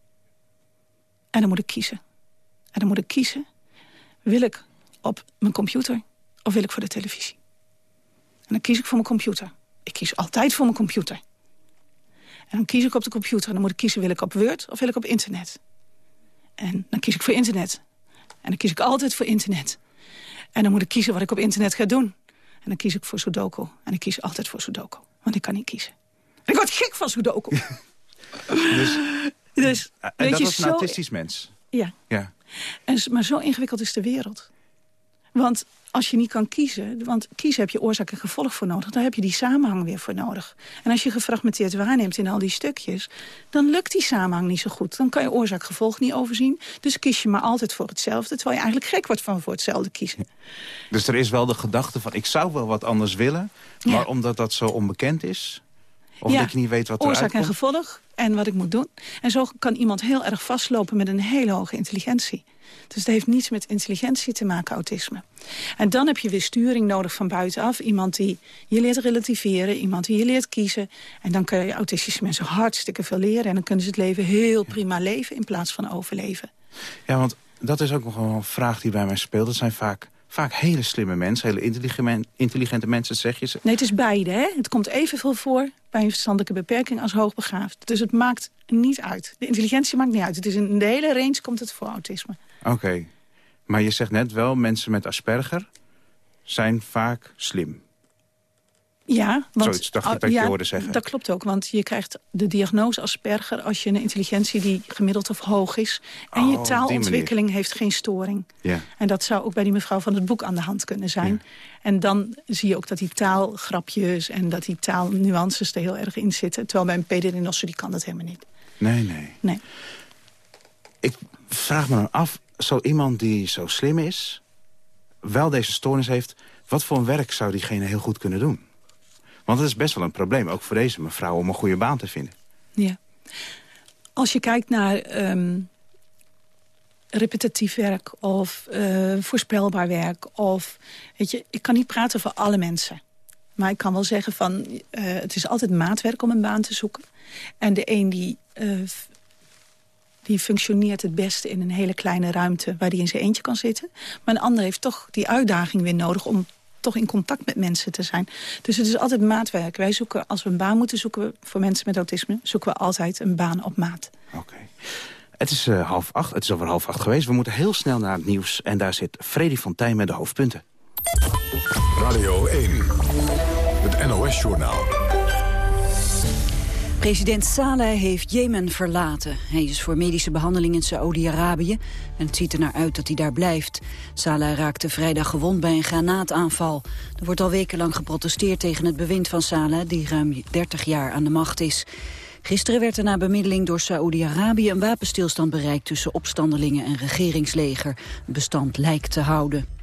en dan moet ik kiezen. En dan moet ik kiezen, wil ik op mijn computer of wil ik voor de televisie? En dan kies ik voor mijn computer. Ik kies altijd voor mijn computer. En dan kies ik op de computer en dan moet ik kiezen... wil ik op Word of wil ik op internet? En dan kies ik voor internet. En dan kies ik altijd voor internet. En dan moet ik kiezen wat ik op internet ga doen. En dan kies ik voor Sudoku. En ik kies altijd voor Sudoku. Want ik kan niet kiezen. Ik word gek van Sudoku. dus, dus, en weet dat je, was een zo- autistisch mens? Ja. Ja. En, maar zo ingewikkeld is de wereld. Want als je niet kan kiezen... want kiezen heb je oorzaak en gevolg voor nodig... dan heb je die samenhang weer voor nodig. En als je gefragmenteerd waarneemt in al die stukjes... dan lukt die samenhang niet zo goed. Dan kan je oorzaak-gevolg niet overzien. Dus kies je maar altijd voor hetzelfde... terwijl je eigenlijk gek wordt van voor hetzelfde kiezen. Dus er is wel de gedachte van, ik zou wel wat anders willen... maar omdat dat zo onbekend is... Of dat je niet weet wat er oorzaak en gevolg en wat ik moet doen. En zo kan iemand heel erg vastlopen met een hele hoge intelligentie. Dus dat heeft niets met intelligentie te maken, autisme. En dan heb je weer sturing nodig van buitenaf. Iemand die je leert relativeren, iemand die je leert kiezen. En dan kun je autistische mensen hartstikke veel leren. En dan kunnen ze het leven heel prima leven in plaats van overleven. Ja, want dat is ook nog een vraag die bij mij speelt. Dat zijn vaak vaak hele slimme mensen, hele intelligente mensen, zeg je. Nee, het is beide. Hè? Het komt evenveel voor bij een verstandelijke beperking als hoogbegaafd. Dus het maakt niet uit. De intelligentie maakt niet uit. Het is in de hele range komt het voor autisme. Oké. Maar je zegt net wel, mensen met Asperger zijn vaak slim. Ja, want, Zoiets dacht ik dat je hoorde zeggen. Dat klopt ook, want je krijgt de diagnose Asperger... als je een intelligentie die gemiddeld of hoog is. En je oh, taalontwikkeling heeft geen storing. Ja. En dat zou ook bij die mevrouw van het boek aan de hand kunnen zijn. En dan zie je ook dat die taalgrapjes en dat die taalnuances er heel erg in zitten. Terwijl bij een pederinosse die kan dat helemaal niet. Nee, nee. nee. Ik vraag me dan af, zo iemand die zo slim is... wel deze stoornis heeft... wat voor een werk zou diegene heel goed kunnen doen? Want het is best wel een probleem, ook voor deze mevrouw... om een goede baan te vinden. Ja. Als je kijkt naar um, repetitief werk of uh, voorspelbaar werk... of, weet je, ik kan niet praten voor alle mensen. Maar ik kan wel zeggen van, uh, het is altijd maatwerk om een baan te zoeken. En de een die, uh, die functioneert het beste in een hele kleine ruimte... waar die in zijn eentje kan zitten. Maar een ander heeft toch die uitdaging weer nodig... om toch in contact met mensen te zijn. Dus het is altijd maatwerk. Wij zoeken, als we een baan moeten zoeken voor mensen met autisme... zoeken we altijd een baan op maat. Oké. Het is uh, half acht, het is over half acht geweest. We moeten heel snel naar het nieuws. En daar zit Freddy Fontijn met de hoofdpunten. Radio 1, het NOS-journaal. President Saleh heeft Jemen verlaten. Hij is voor medische behandeling in Saoedi-Arabië en het ziet er naar uit dat hij daar blijft. Saleh raakte vrijdag gewond bij een granaataanval. Er wordt al wekenlang geprotesteerd tegen het bewind van Saleh, die ruim 30 jaar aan de macht is. Gisteren werd er na bemiddeling door Saoedi-Arabië een wapenstilstand bereikt tussen opstandelingen en regeringsleger. Het bestand lijkt te houden.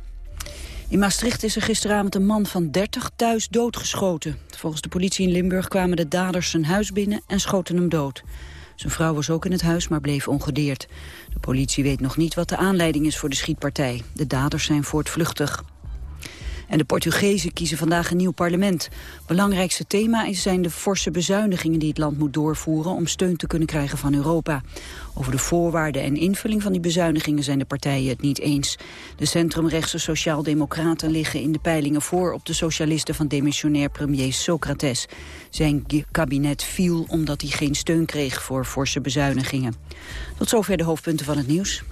In Maastricht is er gisteravond een man van 30 thuis doodgeschoten. Volgens de politie in Limburg kwamen de daders zijn huis binnen en schoten hem dood. Zijn vrouw was ook in het huis, maar bleef ongedeerd. De politie weet nog niet wat de aanleiding is voor de schietpartij. De daders zijn voortvluchtig. En de Portugezen kiezen vandaag een nieuw parlement. Belangrijkste thema zijn de forse bezuinigingen die het land moet doorvoeren om steun te kunnen krijgen van Europa. Over de voorwaarden en invulling van die bezuinigingen zijn de partijen het niet eens. De centrumrechtse sociaaldemocraten liggen in de peilingen voor op de socialisten van demissionair premier Socrates. Zijn kabinet viel omdat hij geen steun kreeg voor forse bezuinigingen. Tot zover de hoofdpunten van het nieuws.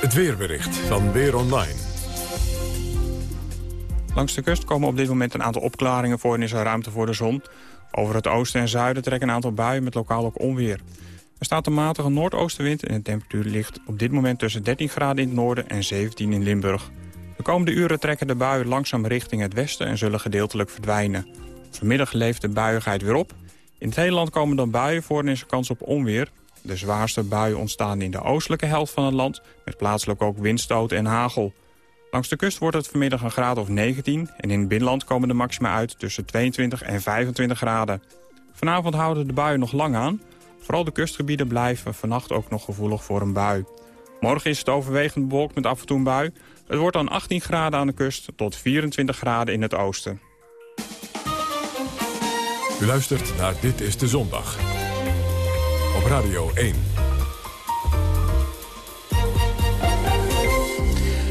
Het weerbericht van Weer Online. Langs de kust komen op dit moment een aantal opklaringen voor en is er ruimte voor de zon. Over het oosten en zuiden trekken een aantal buien met lokaal ook onweer. Er staat een matige noordoostenwind en de temperatuur ligt op dit moment tussen 13 graden in het noorden en 17 in Limburg. De komende uren trekken de buien langzaam richting het westen en zullen gedeeltelijk verdwijnen. Vanmiddag leeft de buiigheid weer op. In het hele land komen dan buien voor en is er kans op onweer. De zwaarste buien ontstaan in de oostelijke helft van het land... met plaatselijk ook windstoten en hagel. Langs de kust wordt het vanmiddag een graad of 19... en in het binnenland komen de maxima uit tussen 22 en 25 graden. Vanavond houden de buien nog lang aan. Vooral de kustgebieden blijven vannacht ook nog gevoelig voor een bui. Morgen is het overwegend bewolkt met af en toe een bui. Het wordt dan 18 graden aan de kust tot 24 graden in het oosten. U luistert naar Dit is de Zondag. Op Radio 1.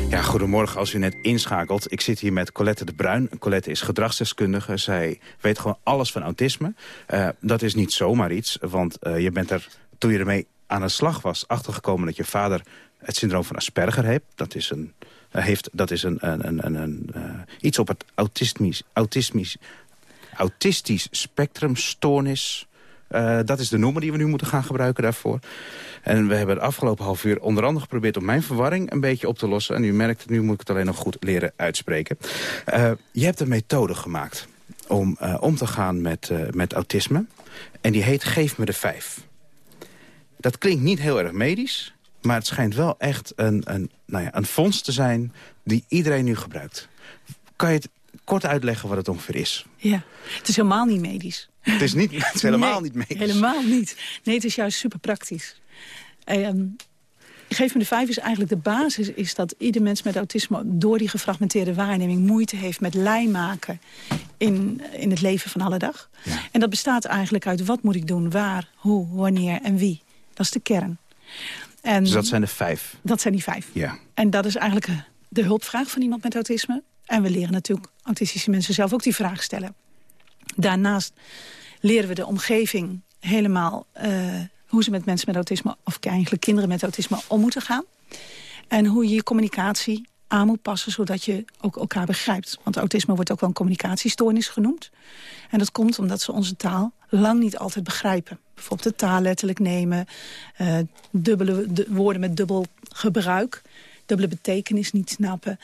Ja, goedemorgen als u net inschakelt. Ik zit hier met Colette de Bruin. Colette is gedragsdeskundige. Zij weet gewoon alles van autisme. Uh, dat is niet zomaar iets, want uh, je bent er, toen je ermee aan de slag was... achtergekomen dat je vader het syndroom van Asperger heeft. Dat is een, uh, heeft, dat is een, een, een, een, iets op het autismisch, autismisch, autistisch spectrumstoornis... Uh, dat is de noemer die we nu moeten gaan gebruiken daarvoor. En we hebben het afgelopen half uur onder andere geprobeerd... om mijn verwarring een beetje op te lossen. En u merkt nu moet ik het alleen nog goed leren uitspreken. Uh, je hebt een methode gemaakt om uh, om te gaan met, met autisme. En die heet Geef me de Vijf. Dat klinkt niet heel erg medisch... maar het schijnt wel echt een, een, nou ja, een fonds te zijn die iedereen nu gebruikt. Kan je het kort uitleggen wat het ongeveer is? Ja, het is helemaal niet medisch. Het is, niet, het is helemaal Nee, niet medisch. helemaal niet. Nee, het is juist super praktisch. Ehm Geef me de vijf is eigenlijk de basis... is dat ieder mens met autisme door die gefragmenteerde waarneming... moeite heeft met lijn maken in, in het leven van alle dag. En dat bestaat eigenlijk uit wat moet ik doen, waar, hoe, wanneer en wie. Dat is de kern. En Dus dat zijn de vijf. dat zijn die vijf. Ja. En dat is eigenlijk de hulpvraag van iemand met autisme. En we leren natuurlijk autistische mensen zelf ook die vraag stellen. Daarnaast leren we de omgeving helemaal... eh, hoe ze met mensen met autisme, of eigenlijk kinderen met autisme, om moeten gaan. En hoe je je communicatie aan moet passen, zodat je ook elkaar begrijpt. Want autisme wordt ook wel een communicatiestoornis genoemd. En dat komt omdat ze onze taal lang niet altijd begrijpen. Bijvoorbeeld de taal letterlijk nemen, eh, dubbele, de, woorden met dubbel gebruik, dubbele betekenis niet snappen.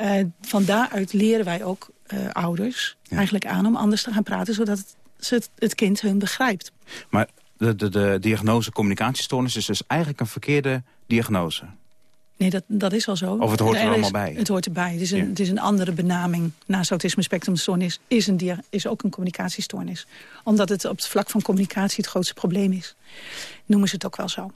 Eh, van daaruit leren wij ook eh, ouders eigenlijk aan om anders te gaan praten, zodat het, het, het kind hun begrijpt. Maar de, de, de diagnose communicatiestoornis is dus eigenlijk een verkeerde diagnose. Nee, dat, dat is al zo. Of het hoort er allemaal bij. Het hoort erbij. Het is, een, Ja. het is een andere benaming. Naast autisme spectrumstoornis is, een dia- is ook een communicatiestoornis. Omdat het op het vlak van communicatie het grootste probleem is. Noemen ze het ook wel zo.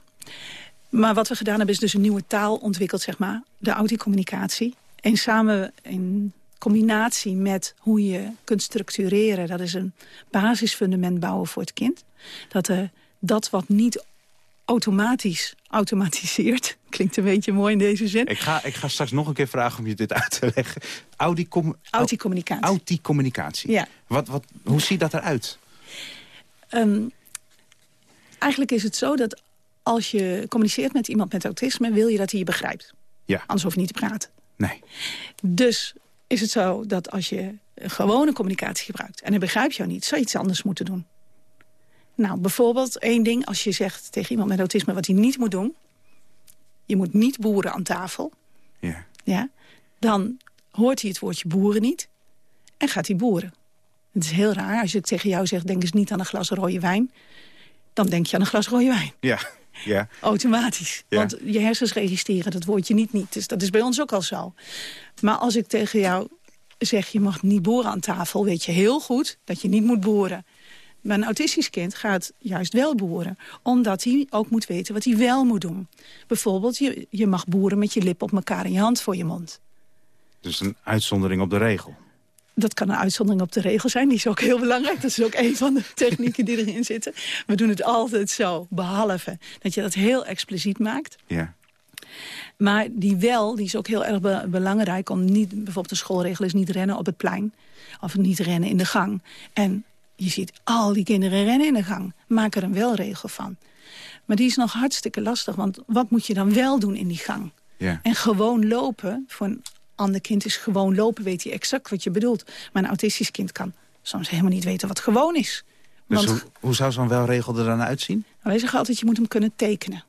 Maar wat we gedaan hebben is dus een nieuwe taal ontwikkeld, zeg maar. De audicommunicatie. En samen in combinatie met hoe je kunt structureren... dat is een basisfundament bouwen voor het kind. Dat er dat wat niet automatisch automatiseert... klinkt een beetje mooi in deze zin... Ik ga, ik ga straks nog een keer vragen om je dit uit te leggen. Audicom, Audicommunicatie. Audicommunicatie. Ja. Wat, wat, hoe ziet dat eruit? Ehm, eigenlijk is het zo dat als je communiceert met iemand met autisme... wil je dat hij je begrijpt. Ja. Anders hoef je niet te praten. Nee. Dus is het zo dat als je gewone communicatie gebruikt... en hij begrijpt jou niet, zou je iets anders moeten doen. Nou, bijvoorbeeld één ding. Als je zegt tegen iemand met autisme wat hij niet moet doen... je moet niet boeren aan tafel. Ja. Ja, dan hoort hij het woordje boeren niet en gaat hij boeren. Het is heel raar. Als ik tegen jou zeg, denk eens niet aan een glas rode wijn... dan denk je aan een glas rode wijn. Ja. Ja. Automatisch. Ja. Want je hersens registreren dat woordje niet niet. Dus dat is bij ons ook al zo. Maar als ik tegen jou zeg, je mag niet boeren aan tafel... weet je heel goed dat je niet moet boeren. Maar een autistisch kind gaat juist wel boeren. Omdat hij ook moet weten wat hij wel moet doen. Bijvoorbeeld, je, je mag boeren met je lip op elkaar en je hand voor je mond. Dus een uitzondering op de regel. Dat kan een uitzondering op de regel zijn. Die is ook heel belangrijk. Dat is ook een van de technieken die erin zitten. We doen het altijd zo, behalve dat je dat heel expliciet maakt. Ja. Maar die wel, die is ook heel erg be- belangrijk. om niet, bijvoorbeeld de schoolregel is niet rennen op het plein. Of niet rennen in de gang. En je ziet al die kinderen rennen in de gang. Maak er een welregel van. Maar die is nog hartstikke lastig. Want wat moet je dan wel doen in die gang? Ja. En gewoon lopen, voor een ander kind is gewoon lopen... weet hij exact wat je bedoelt. Maar een autistisch kind kan soms helemaal niet weten wat gewoon is. Dus Want hoe, hoe zou zo'n welregel er dan uitzien? wij zeggen altijd, je moet hem kunnen tekenen.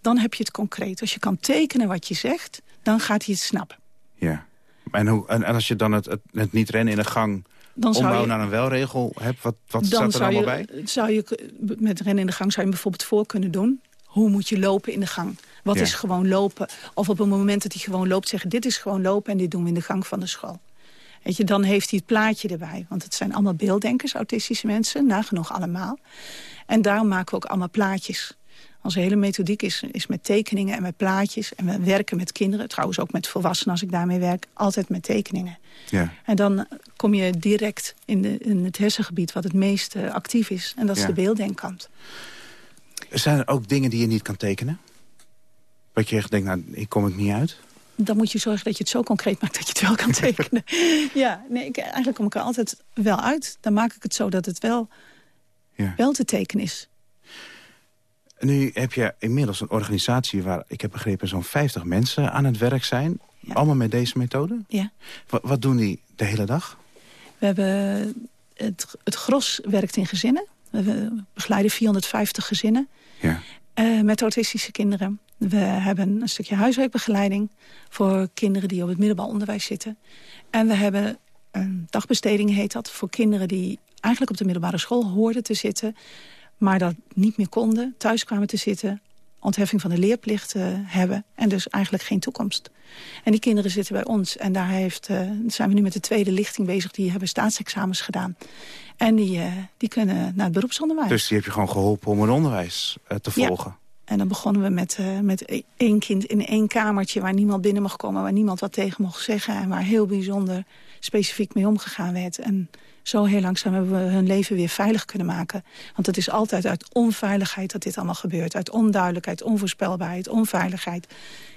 Dan heb je het concreet. Als je kan tekenen wat je zegt, dan gaat hij het snappen. Ja. En, hoe, en, als je dan het, het, het niet rennen in een gang Dan zou je- naar een welregel hebt, wat, wat staat er allemaal je, bij? Zou je met rennen in de gang zou je hem bijvoorbeeld voor kunnen doen. Hoe moet je lopen in de gang? Wat Ja. is gewoon lopen? Of op een moment dat hij gewoon loopt zeggen... dit is gewoon lopen en dit doen we in de gang van de school. Weet je, dan heeft hij het plaatje erbij. Want het zijn allemaal beelddenkers, autistische mensen. Nagenoeg allemaal. En daarom maken we ook allemaal plaatjes. Onze hele methodiek is, is met tekeningen en met plaatjes. En we werken met kinderen, trouwens ook met volwassenen als ik daarmee werk. Altijd met tekeningen. Ja. En dan kom je direct in, de, in het hersengebied wat het meest eh, actief is. En dat is Ja. de beelddenkkant. Zijn er ook dingen die je niet kan tekenen? Wat je echt denkt, nou, hier kom ik niet uit? Dan moet je zorgen dat je het zo concreet maakt dat je het wel kan tekenen. ja, nee, ik, eigenlijk kom ik er altijd wel uit. Dan maak ik het zo dat het wel, Ja. wel te tekenen is. Nu heb je inmiddels een organisatie waar, ik heb begrepen, zo'n 50 mensen aan het werk zijn. Allemaal met deze methode? Ja. Wat, wat doen die de hele dag? We hebben het, het gros werkt in gezinnen. We begeleiden 450 gezinnen Ja. eh, met autistische kinderen. We hebben een stukje huiswerkbegeleiding voor kinderen die op het middelbaar onderwijs zitten. En we hebben een dagbesteding, heet dat, voor kinderen die eigenlijk op de middelbare school hoorden te zitten, maar dat niet meer konden, thuis kwamen te zitten, ontheffing van de leerplicht uh, hebben... en dus eigenlijk geen toekomst. En die kinderen zitten bij ons. En daar heeft, uh, zijn we nu met de tweede lichting bezig. Die hebben staatsexamens gedaan. En die, uh, die kunnen naar het beroepsonderwijs. Dus die heb je gewoon geholpen om een onderwijs te volgen? Ja. En dan begonnen we met, uh, met één kind in één kamertje... waar niemand binnen mocht komen, waar niemand wat tegen mocht zeggen... en waar heel bijzonder specifiek mee omgegaan werd. En zo heel langzaam hebben we hun leven weer veilig kunnen maken. Want het is altijd uit onveiligheid dat dit allemaal gebeurt. Uit onduidelijkheid, onvoorspelbaarheid, onveiligheid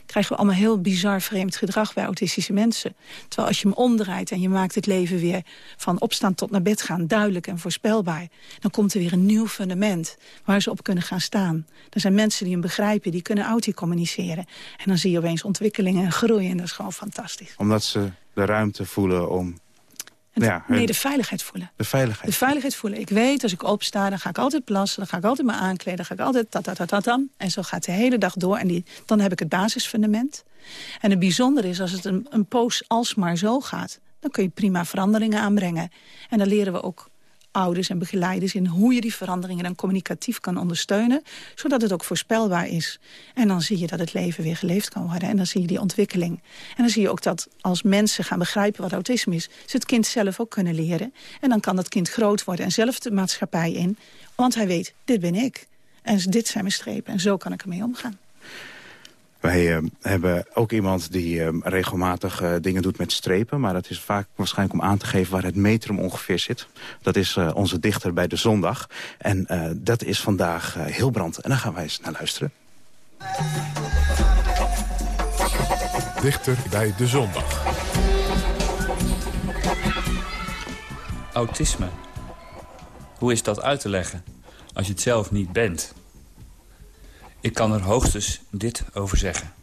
krijgen we allemaal heel bizar vreemd gedrag bij autistische mensen. Terwijl als je hem omdraait en je maakt het leven weer van opstaan tot naar bed gaan duidelijk en voorspelbaar, dan komt er weer een nieuw fundament waar ze op kunnen gaan staan. Er zijn mensen die hem begrijpen, die kunnen auti communiceren. En dan zie je opeens ontwikkelingen en groei en dat is gewoon fantastisch. Omdat ze de ruimte voelen om ja, nee, de veiligheid voelen. De veiligheid. De veiligheid voelen. Ik weet, als ik opsta, dan ga ik altijd plassen. Dan ga ik altijd me aankleden. Dan ga ik altijd tatatatam. En zo gaat de hele dag door. En die, dan heb ik het basisfundament. En het bijzondere is, als het een, een poos alsmaar zo gaat... dan kun je prima veranderingen aanbrengen. En dan leren we ook ouders en begeleiders... in hoe je die veranderingen dan communicatief kan ondersteunen... zodat het ook voorspelbaar is. En dan zie je dat het leven weer geleefd kan worden. En dan zie je die ontwikkeling. En dan zie je ook dat als mensen gaan begrijpen wat autisme is... ze het kind zelf ook kunnen leren. En dan kan dat kind groot worden en zelf de maatschappij in. Want hij weet, dit ben ik. En dit zijn mijn strepen. En zo kan ik ermee omgaan. Wij uh, hebben ook iemand die uh, regelmatig uh, dingen doet met strepen. Maar dat is vaak waarschijnlijk om aan te geven waar het metrum ongeveer zit. Dat is onze dichter bij de zondag. En dat is vandaag Hilbrand. En daar gaan wij eens naar luisteren. Dichter bij de zondag. Autisme. Hoe is dat uit te leggen als je het zelf niet bent? Ik kan er hoogstens dit over zeggen.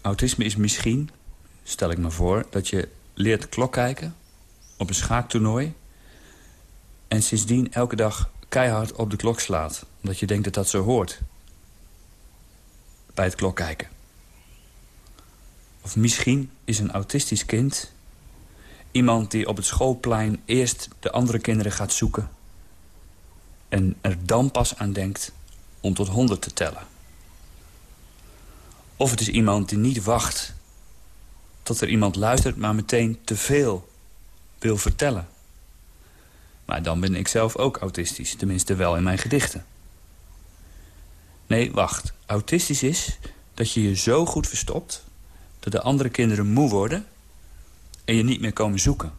Autisme is misschien, stel ik me voor, dat je leert klok kijken op een schaaktoernooi... en sindsdien elke dag keihard op de klok slaat. Omdat je denkt dat dat zo hoort. Bij het klok kijken. Of misschien is een autistisch kind... iemand die op het schoolplein eerst de andere kinderen gaat zoeken... en er dan pas aan denkt om tot 100 te tellen. Of het is iemand die niet wacht tot er iemand luistert... maar meteen te veel wil vertellen. Maar dan ben ik zelf ook autistisch, tenminste wel in mijn gedichten. Nee, wacht. Autistisch is dat je je zo goed verstopt... dat de andere kinderen moe worden en je niet meer komen zoeken.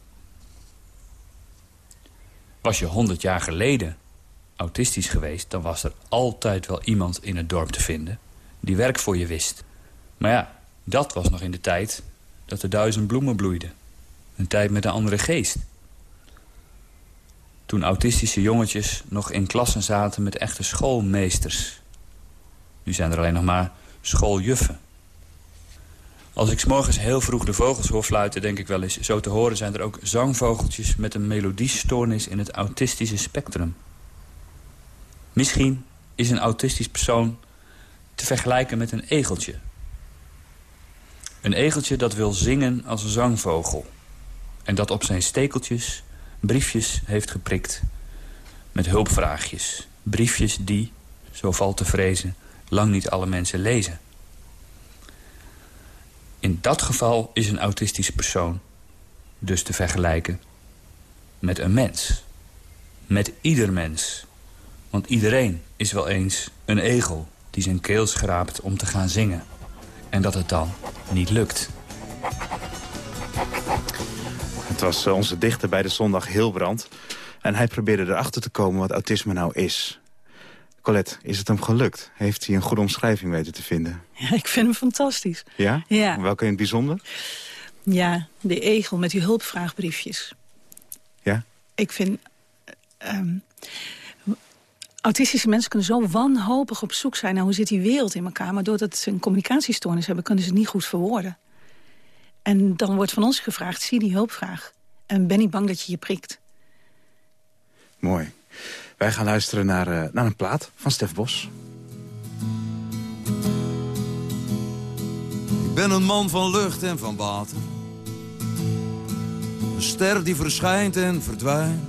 Was je honderd jaar geleden autistisch geweest... dan was er altijd wel iemand in het dorp te vinden die werk voor je wist. Maar ja, dat was nog in de tijd dat er duizend bloemen bloeiden. Een tijd met een andere geest. Toen autistische jongetjes nog in klassen zaten met echte schoolmeesters. Nu zijn er alleen nog maar schooljuffen. Als ik s morgens heel vroeg de vogels hoor fluiten, denk ik wel eens... zo te horen zijn er ook zangvogeltjes met een melodiestoornis in het autistische spectrum. Misschien is een autistisch persoon te vergelijken met een egeltje. Een egeltje dat wil zingen als een zangvogel. En dat op zijn stekeltjes briefjes heeft geprikt. Met hulpvraagjes. Briefjes die, zo valt te vrezen, lang niet alle mensen lezen. In dat geval is een autistische persoon dus te vergelijken met een mens. Met ieder mens. Want iedereen is wel eens een egel die zijn keel schraapt om te gaan zingen. En dat het dan niet lukt. Het was eh, onze dichter bij de zondag Hilbrand. En hij probeerde erachter te komen wat autisme nou is. Colette, is het hem gelukt? Heeft hij een goede omschrijving weten te vinden? Ja, ik vind hem fantastisch. Ja? Ja. Welke in het bijzonder? Ja, de egel met die hulpvraagbriefjes. Ja? Ik vind... Um, autistische mensen kunnen zo wanhopig op zoek zijn... naar hoe zit die wereld in elkaar. Maar doordat ze een communicatiestoornis hebben... kunnen ze het niet goed verwoorden. En dan wordt van ons gevraagd, zie die hulpvraag. En ben niet bang dat je je prikt. Mooi. Wij gaan luisteren naar, uh, naar een plaat van Stef Bos. Ik ben een man van lucht en van water. Een ster die verschijnt en verdwijnt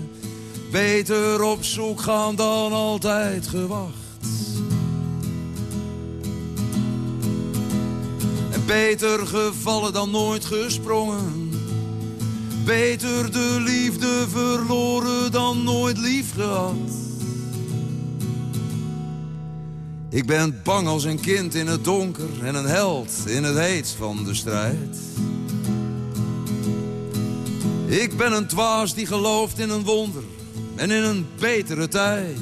Beter op zoek gaan dan altijd gewacht. En beter gevallen dan nooit gesprongen. Beter de liefde verloren dan nooit lief gehad. Ik ben bang als een kind in het donker en een held in het heetst van de strijd. Ik ben een dwaas die gelooft in een wonder en in een betere tijd.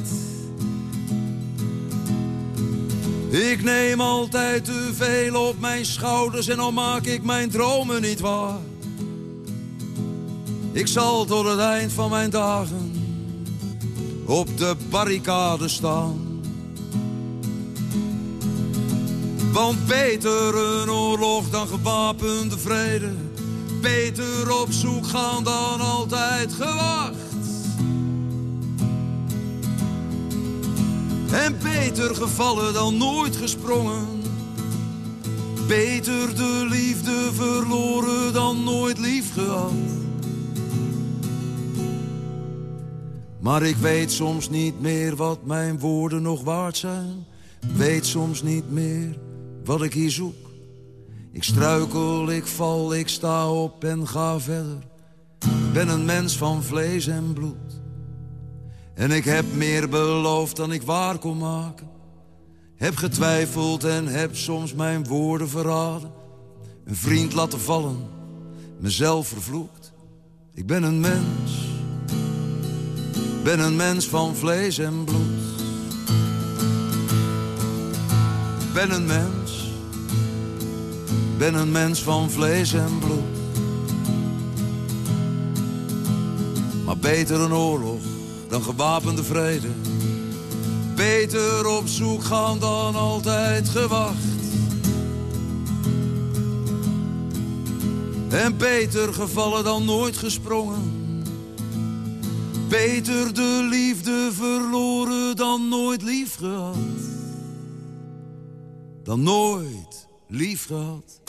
Ik neem altijd te veel op mijn schouders en al maak ik mijn dromen niet waar. Ik zal tot het eind van mijn dagen op de barricade staan. Want beter een oorlog dan gewapende vrede. Beter op zoek gaan dan altijd gewacht. En beter gevallen dan nooit gesprongen. Beter de liefde verloren dan nooit lief gehad. Maar ik weet soms niet meer wat mijn woorden nog waard zijn. Weet soms niet meer wat ik hier zoek. Ik struikel, ik val, ik sta op en ga verder. Ben een mens van vlees en bloed. En ik heb meer beloofd dan ik waar kon maken. Heb getwijfeld en heb soms mijn woorden verraden. Een vriend laten vallen, mezelf vervloekt. Ik ben een mens, ben een mens van vlees en bloed. Ben een mens, ben een mens van vlees en bloed. Maar beter een oorlog dan gewapende vrede. Beter op zoek gaan dan altijd gewacht. En beter gevallen dan nooit gesprongen. Beter de liefde verloren dan nooit lief gehad. Dan nooit lief gehad.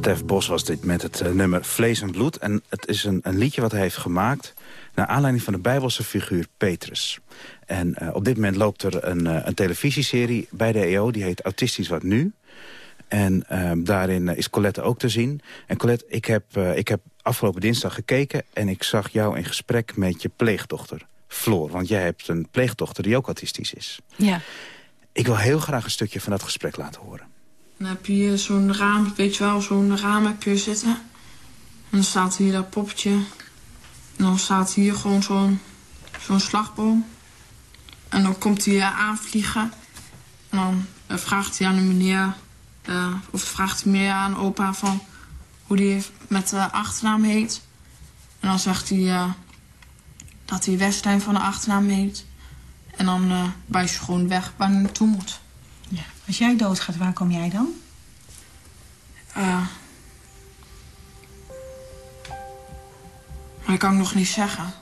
Stef Bos was dit met het uh, nummer Vlees en Bloed. En het is een, een, liedje wat hij heeft gemaakt... naar aanleiding van de bijbelse figuur Petrus. En uh, op dit moment loopt er een, uh, een televisieserie bij de EO... die heet Autistisch Wat Nu. En daarin is Colette ook te zien. En Colette, ik heb, ik heb afgelopen dinsdag gekeken... en ik zag jou in gesprek met je pleegdochter, Floor. Want jij hebt een pleegdochter die ook autistisch is. Ja. Ik wil heel graag een stukje van dat gesprek laten horen. Dan heb je hier zo'n raam, weet je wel, zo'n raam heb je zitten. En dan staat hier dat poppetje. En dan staat hier gewoon zo'n zo'n slagboom. En dan komt hij aanvliegen. En dan uh, vraagt hij aan de meneer, uh, of vraagt hij meer aan opa van hoe die met de achternaam heet. En dan zegt hij dat hij Westijn van de achternaam heet. En dan uh, wijst je gewoon weg waar hij naartoe moet. Als jij doodgaat, waar kom jij dan? Uh, maar dat kan ik nog niet zeggen.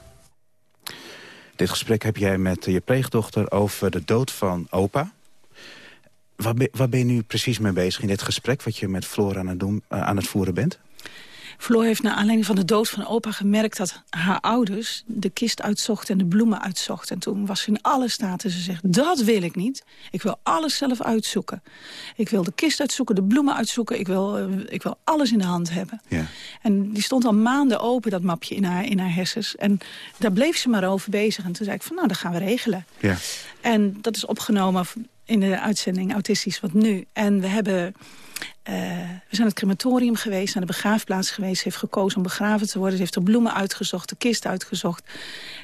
Dit gesprek heb jij met je pleegdochter over de dood van opa. Waar ben, waar ben je nu precies mee bezig in dit gesprek... wat je met Floor aan het, doen, uh, aan het voeren bent? Floor heeft naar aanleiding van de dood van opa gemerkt dat haar ouders de kist uitzochten en de bloemen uitzochten. En toen was ze in alle staten. Ze zegt, dat wil ik niet. Ik wil alles zelf uitzoeken. Ik wil de kist uitzoeken, de bloemen uitzoeken. Ik wil, uh, ik wil alles in de hand hebben. Ja. En die stond al maanden open, dat mapje in haar, in haar hersens. En daar bleef ze maar over bezig. En toen zei ik van, nou, dat gaan we regelen. Ja. En dat is opgenomen in de uitzending Autistisch Wat Nu. En we hebben... Uh, we zijn het crematorium geweest, naar de begraafplaats geweest. Ze heeft gekozen om begraven te worden. Ze heeft er bloemen uitgezocht, de kist uitgezocht.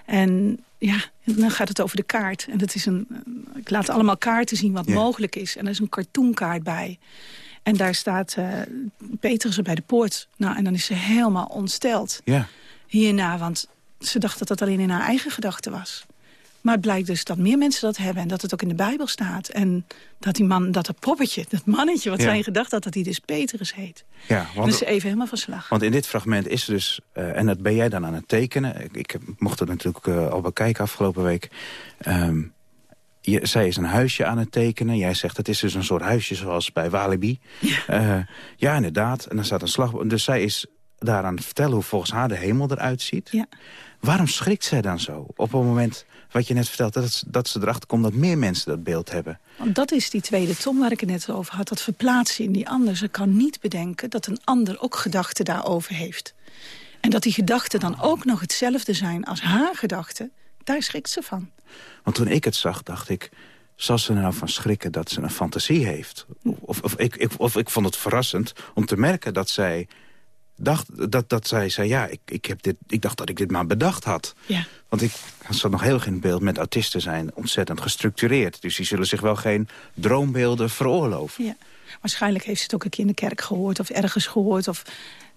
En ja, dan gaat het over de kaart. En dat is een, ik laat allemaal kaarten zien wat Ja. mogelijk is. En er is een cartoonkaart bij. En daar staat uh, Petersen bij de poort. Nou, en dan is ze helemaal ontsteld Ja. hierna. Want Ze dacht dat dat alleen in haar eigen gedachten was. Maar het blijkt dus dat meer mensen dat hebben en dat het ook in de Bijbel staat. En dat die man, dat dat poppetje, dat mannetje wat Ja. zij gedacht had, dat hij dus Petrus heet. Ja, want, dus even helemaal van slag. want in dit fragment is er dus... eh, en dat ben jij dan aan het tekenen. Ik, ik mocht het natuurlijk eh, al bekijken afgelopen week. Je, zij is een huisje aan het tekenen. Jij zegt het is dus een soort huisje zoals bij Walibi. Ja, ja inderdaad. En dan staat een slag. Dus zij is daar aan het vertellen hoe volgens haar de hemel eruit ziet. Ja. Waarom schrikt zij dan zo? Op het moment wat je net vertelt, dat, dat ze erachter komt dat meer mensen dat beeld hebben. Want dat is die tweede tom waar ik het net over had. Dat verplaatsen in die ander. Ze kan niet bedenken dat een ander ook gedachten daarover heeft. En dat die gedachten dan ook nog hetzelfde zijn als haar gedachten. Daar schrikt ze van. Want toen ik het zag, dacht ik... zal ze er nou van schrikken dat ze een fantasie heeft? Of, of, ik, ik, of ik vond het verrassend om te merken dat zij... Dacht, dat, dat zij zei, ja, ik, ik, heb dit, ik dacht dat ik dit maar bedacht had. Ja. Want ik zat nog heel het beeld met autisten zijn ontzettend gestructureerd. Dus die zullen zich wel geen droombeelden veroorloven. Ja. Waarschijnlijk heeft ze het ook een keer in de kerk gehoord... of ergens gehoord of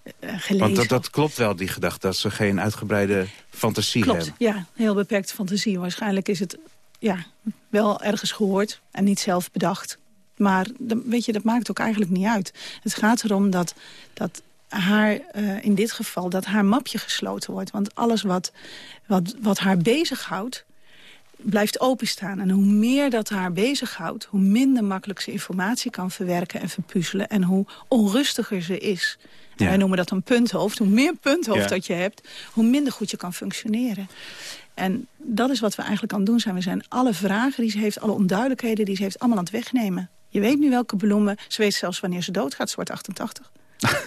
eh, gelezen. Want dat, dat klopt wel, die gedachte, dat ze geen uitgebreide fantasie Klopt, hebben. ja. Heel beperkte fantasie. Waarschijnlijk is het ja, wel ergens gehoord en niet zelf bedacht. Maar weet je, dat maakt ook eigenlijk niet uit. Het gaat erom dat, dat haar, eh, in dit geval, dat haar mapje gesloten wordt. Want alles wat, wat, wat haar bezighoudt, blijft openstaan. En hoe meer dat haar bezighoudt, hoe minder makkelijk ze informatie kan verwerken en verpuzzelen. En hoe onrustiger ze is. Ja. wij noemen dat een punthoofd. Hoe meer punthoofd Ja. dat je hebt, hoe minder goed je kan functioneren. En dat is wat we eigenlijk aan het doen zijn. We zijn alle vragen die ze heeft, alle onduidelijkheden die ze heeft, allemaal aan het wegnemen. Je weet nu welke bloemen, ze weet zelfs wanneer ze doodgaat, ze wordt 88.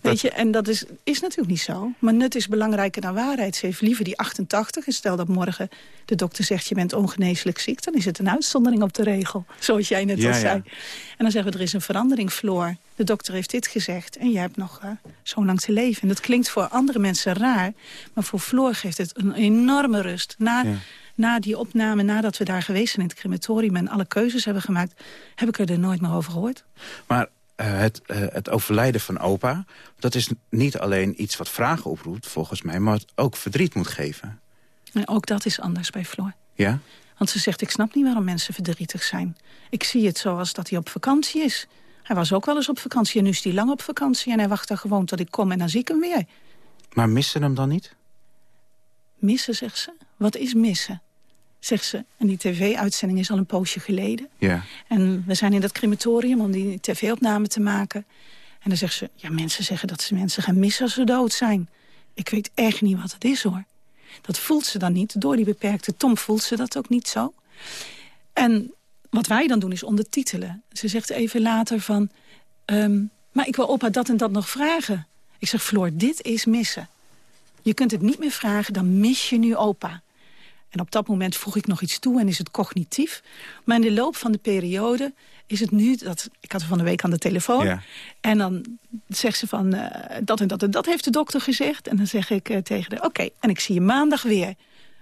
Weet je, en dat is, is natuurlijk niet zo. Maar nut is belangrijker dan waarheid. Ze heeft liever die 88. En stel dat morgen de dokter zegt... je bent ongeneeslijk ziek, dan is het een uitzondering op de regel. Zoals jij net Ja, al ja. zei. En dan zeggen we, er is een verandering, Floor. De dokter heeft dit gezegd en jij hebt nog eh, zo lang te leven. En dat klinkt voor andere mensen raar. Maar voor Floor geeft het een enorme rust. Na, Ja. na die opname, nadat we daar geweest zijn in het crematorium... en alle keuzes hebben gemaakt, heb ik er nooit meer over gehoord. Maar eh, het, eh, het overlijden van opa... dat is niet alleen iets wat vragen oproept, volgens mij... maar het ook verdriet moet geven. En ook dat is anders bij Floor. Ja? Want ze zegt, ik snap niet waarom mensen verdrietig zijn. Ik zie het zoals dat hij op vakantie is. Hij was ook wel eens op vakantie en nu is hij lang op vakantie... en hij wacht dan gewoon tot ik kom en dan zie ik hem weer. Maar missen hem dan niet? Missen, zegt ze. Wat is missen? Zegt ze. En die tv-uitzending is al een poosje geleden. Ja. En we zijn in dat crematorium om die tv-opname te maken. En dan zegt ze, ja, mensen zeggen dat ze mensen gaan missen als ze dood zijn. Ik weet echt niet wat het is, hoor. Dat voelt ze dan niet. Door die beperkte Tom voelt ze dat ook niet zo. En wat wij dan doen is ondertitelen. Ze zegt even later van... ehm, maar ik wil opa dat en dat nog vragen. Ik zeg, Floor, dit is missen. Je kunt het niet meer vragen, dan mis je nu opa. En op dat moment voeg ik nog iets toe en is het cognitief. Maar in de loop van de periode is het nu... Dat, ik had haar van de week aan de telefoon. Ja. En dan zegt ze van eh, dat en dat en dat heeft de dokter gezegd. En dan zeg ik eh, tegen haar, oké, en ik zie je maandag weer.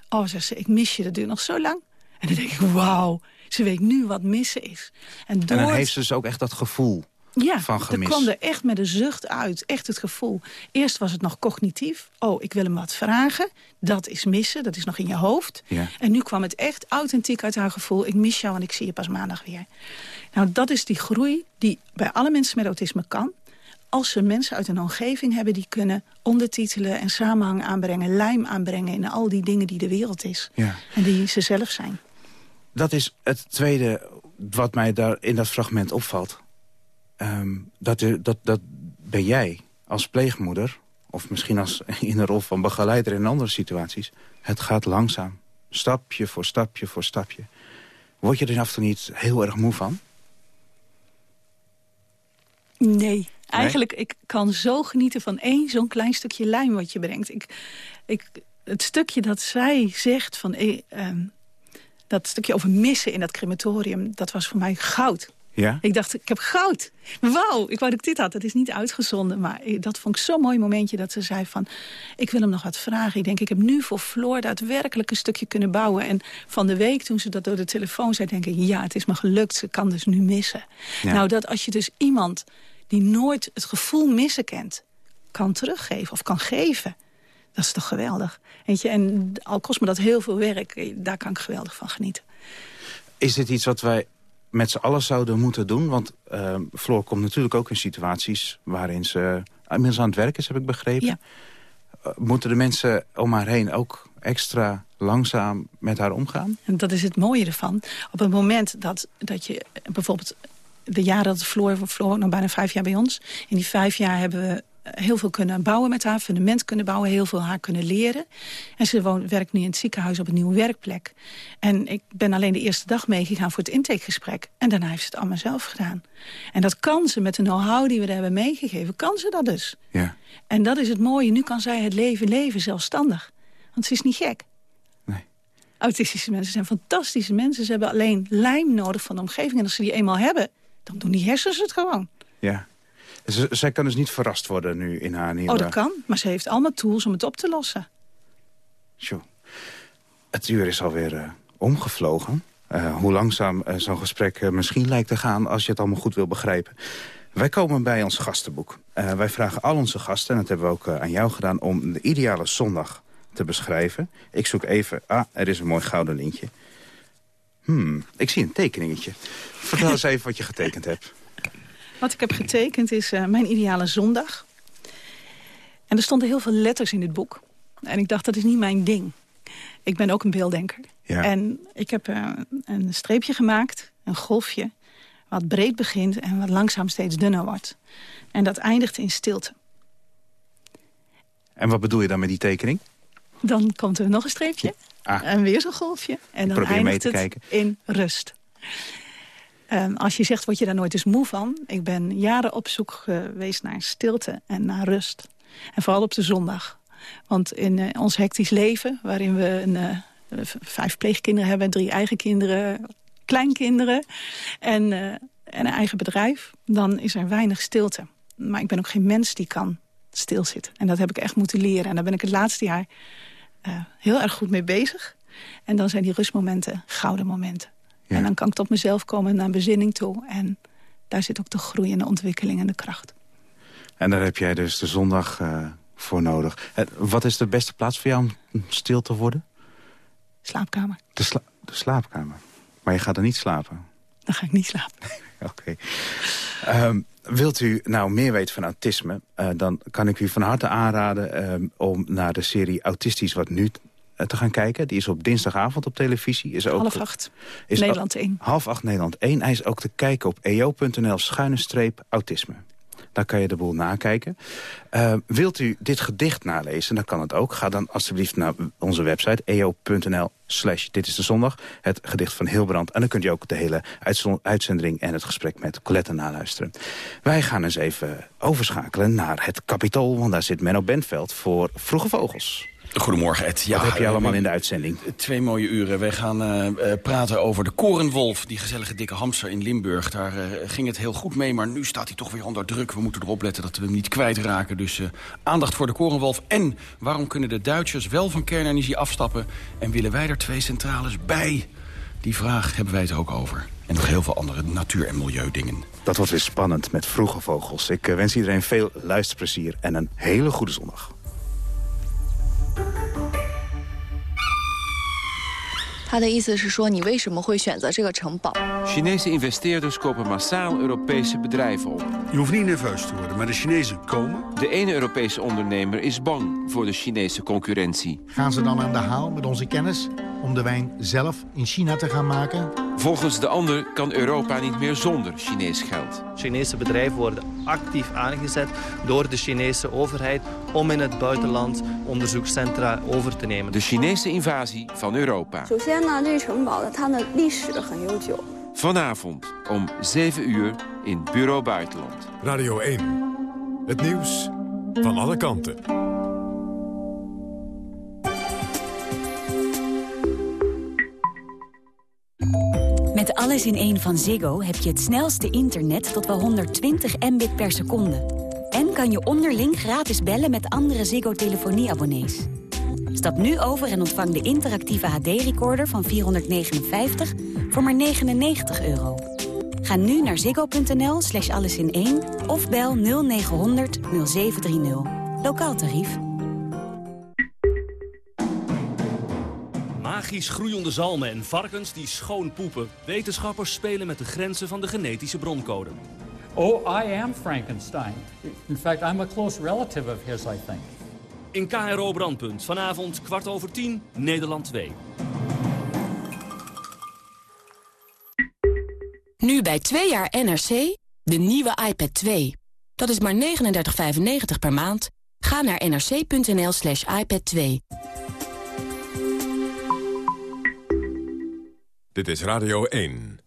Oh, zegt ze, ik mis je, dat duurt nog zo lang. En dan denk ik, wauw, ze weet nu wat missen is. En, door En dan heeft ze dus ook echt dat gevoel ja, van kwam er echt met een zucht uit. Echt het gevoel. Eerst was het nog cognitief. Oh, ik wil hem wat vragen. Dat is missen, dat is nog in je hoofd. Ja. En nu kwam het echt authentiek uit haar gevoel. Ik mis jou en ik zie je pas maandag weer. Nou, dat is die groei die bij alle mensen met autisme kan. Als ze mensen uit een omgeving hebben die kunnen ondertitelen... en samenhang aanbrengen, lijm aanbrengen... in al die dingen die de wereld is. Ja. En die ze zelf zijn. Dat is het tweede wat mij daar in dat fragment opvalt. Ehm, dat, dat, dat ben jij als pleegmoeder... of misschien als in de rol van begeleider in andere situaties... het gaat langzaam. Stapje voor stapje voor stapje. Word je er af en toe niet heel erg moe van? Nee, eigenlijk, ik kan zo genieten van één zo'n klein stukje lijm wat je brengt. Ik, ik, het stukje dat zij zegt, van, eh, ehm, dat stukje over missen in dat crematorium... dat was voor mij goud. Ja? Ik dacht, ik heb goud. Wauw, ik wou dat ik dit had. Dat is niet uitgezonden, maar dat vond ik zo'n mooi momentje... dat ze zei van, ik wil hem nog wat vragen. Ik denk, ik heb nu voor Floor daadwerkelijk een stukje kunnen bouwen. En van de week, toen ze dat door de telefoon zei... denk ik, ja, het is me gelukt, ze kan dus nu missen. Ja. Nou, dat als je dus iemand die nooit het gevoel missen kent... kan teruggeven of kan geven... Dat is toch geweldig. Weet je? En al kost me dat heel veel werk, daar kan ik geweldig van genieten. Is dit iets wat wij met z'n allen zouden moeten doen? Want uh, Floor komt natuurlijk ook in situaties waarin ze inmiddels aan het werk is, heb ik begrepen. Ja. Uh, moeten de mensen om haar heen ook extra langzaam met haar omgaan? En dat is het mooie ervan. Op het moment dat, dat je bijvoorbeeld de jaren dat Floor, Floor nog bijna vijf jaar bij ons. In die vijf jaar hebben we heel veel kunnen bouwen met haar, fundament kunnen bouwen, heel veel haar kunnen leren. En ze woont, werkt nu in het ziekenhuis op een nieuwe werkplek. En ik ben alleen de eerste dag meegegaan voor het intakegesprek. En daarna heeft ze het allemaal zelf gedaan. En dat kan ze met de know-how die we er hebben meegegeven, kan ze dat dus. Ja. En dat is het mooie, nu kan zij het leven leven zelfstandig. Want ze is niet gek. Nee. Autistische mensen zijn fantastische mensen. Ze hebben alleen lijm nodig van de omgeving. En als ze die eenmaal hebben, dan doen die hersens het gewoon. Ja. Z zij kan dus niet verrast worden nu in haar nieuwe... Oh, dat kan. Maar ze heeft allemaal tools om het op te lossen. Tjoe. Het uur is alweer uh, omgevlogen. Uh, hoe langzaam uh, zo'n gesprek misschien lijkt te gaan... als je het allemaal goed wil begrijpen. Wij komen bij ons gastenboek. wij vragen al onze gasten, en dat hebben we ook aan jou gedaan... om de ideale zondag te beschrijven. Ik zoek even... Ah, er is een mooi gouden lintje. Hmm, ik zie een tekeningetje. Vertel eens even wat je getekend hebt. Wat ik heb getekend is uh, mijn ideale zondag. En er stonden heel veel letters in dit boek. En ik dacht, dat is niet mijn ding. Ik ben ook een beelddenker. Ja. En ik heb uh, een streepje gemaakt, een golfje... wat breed begint en wat langzaam steeds dunner wordt. En dat eindigt in stilte. En wat bedoel je dan met die tekening? Dan komt er nog een streepje. Ah. En weer zo'n golfje. En dan eindigt het kijken. in rust. Um, als je zegt, word je daar nooit eens moe van? Ik ben jaren op zoek geweest naar stilte en naar rust. En vooral op de zondag. Want in uh, ons hectisch leven, waarin we een, uh, vijf pleegkinderen hebben... drie eigen kinderen, kleinkinderen en, uh, en een eigen bedrijf... dan is er weinig stilte. Maar ik ben ook geen mens die kan stilzitten. En dat heb ik echt moeten leren. En daar ben ik het laatste jaar heel erg goed mee bezig. En dan zijn die rustmomenten gouden momenten. Ja. En dan kan ik tot mezelf komen naar bezinning toe. En daar zit ook de groei en de ontwikkeling en de kracht. En daar heb jij dus de zondag uh, voor nodig. En wat is de beste plaats voor jou om stil te worden? Slaapkamer. De, sla de slaapkamer. Maar je gaat er niet slapen? Dan ga ik niet slapen. Oké. Okay. Um, wilt u nou meer weten van autisme... Uh, dan kan ik u van harte aanraden um, om naar de serie Autistisch Wat Nu te gaan kijken. Die is op dinsdagavond op televisie. Is ook half acht, is Nederland 1. Half acht, Nederland 1. Hij is ook te kijken op eo.nl schuine streep autisme. Daar kan je de boel nakijken. Uh, wilt u dit gedicht nalezen, dan kan het ook. Ga dan alsjeblieft naar onze website eo.nl slash dit is de zondag. Het gedicht van Hilbrand. En dan kunt u ook de hele uitzending en het gesprek met Colette naluisteren. Wij gaan eens even overschakelen naar het kapitool. Want daar zit Menno Bentveld voor Vroege Vogels. Goedemorgen, Ed. Ja, Wat heb je allemaal in de uitzending? Twee mooie uren. Wij gaan uh, praten over de korenwolf, die gezellige dikke hamster in Limburg. Daar uh, ging het heel goed mee, maar nu staat hij toch weer onder druk. We moeten erop letten dat we hem niet kwijtraken. Dus uh, aandacht voor de korenwolf. En waarom kunnen de Duitsers wel van kernenergie afstappen... en willen wij er twee centrales bij? Die vraag hebben wij het ook over. En nog heel veel andere natuur- en milieudingen. Dat wordt weer spannend met vroege vogels. Ik wens iedereen veel luisterplezier en een hele goede zondag. 他的意思是说，你为什么会选择这个城堡？ Chinese investeerders kopen massaal Europese bedrijven op. Je hoeft niet nerveus te worden, maar de Chinezen komen. De ene Europese ondernemer is bang voor de Chinese concurrentie. Gaan ze dan aan de haal met onze kennis Om de wijn zelf in China te gaan maken? Volgens de ander kan Europa niet meer zonder Chinees geld. Chinese bedrijven worden actief aangezet door de Chinese overheid... om in het buitenland onderzoekscentra over te nemen. De Chinese invasie van Europa. Vanavond om 7 uur in Bureau Buitenland. Radio 1. Het nieuws van alle kanten. Met alles in één van Ziggo heb je het snelste internet tot wel 120 mbit per seconde. En kan je onderling gratis bellen met andere Ziggo-telefonieabonnees. Stap nu over en ontvang de interactieve HD-recorder van 459 voor maar 99 euro. Ga nu naar ziggo.nl slash alles in één of bel 0900 0730. Lokaal tarief. Magisch groeiende zalmen en varkens die schoon poepen. Wetenschappers spelen met de grenzen van de genetische broncode. Oh, I am Frankenstein. In fact, I'm a close relative of his, I think. In KRO Brandpunt, vanavond kwart over tien, Nederland 2. Nu bij twee jaar NRC, de nieuwe iPad 2. Dat is maar 39,95 per maand. Ga naar nrc.nl slash iPad 2. Dit is Radio 1.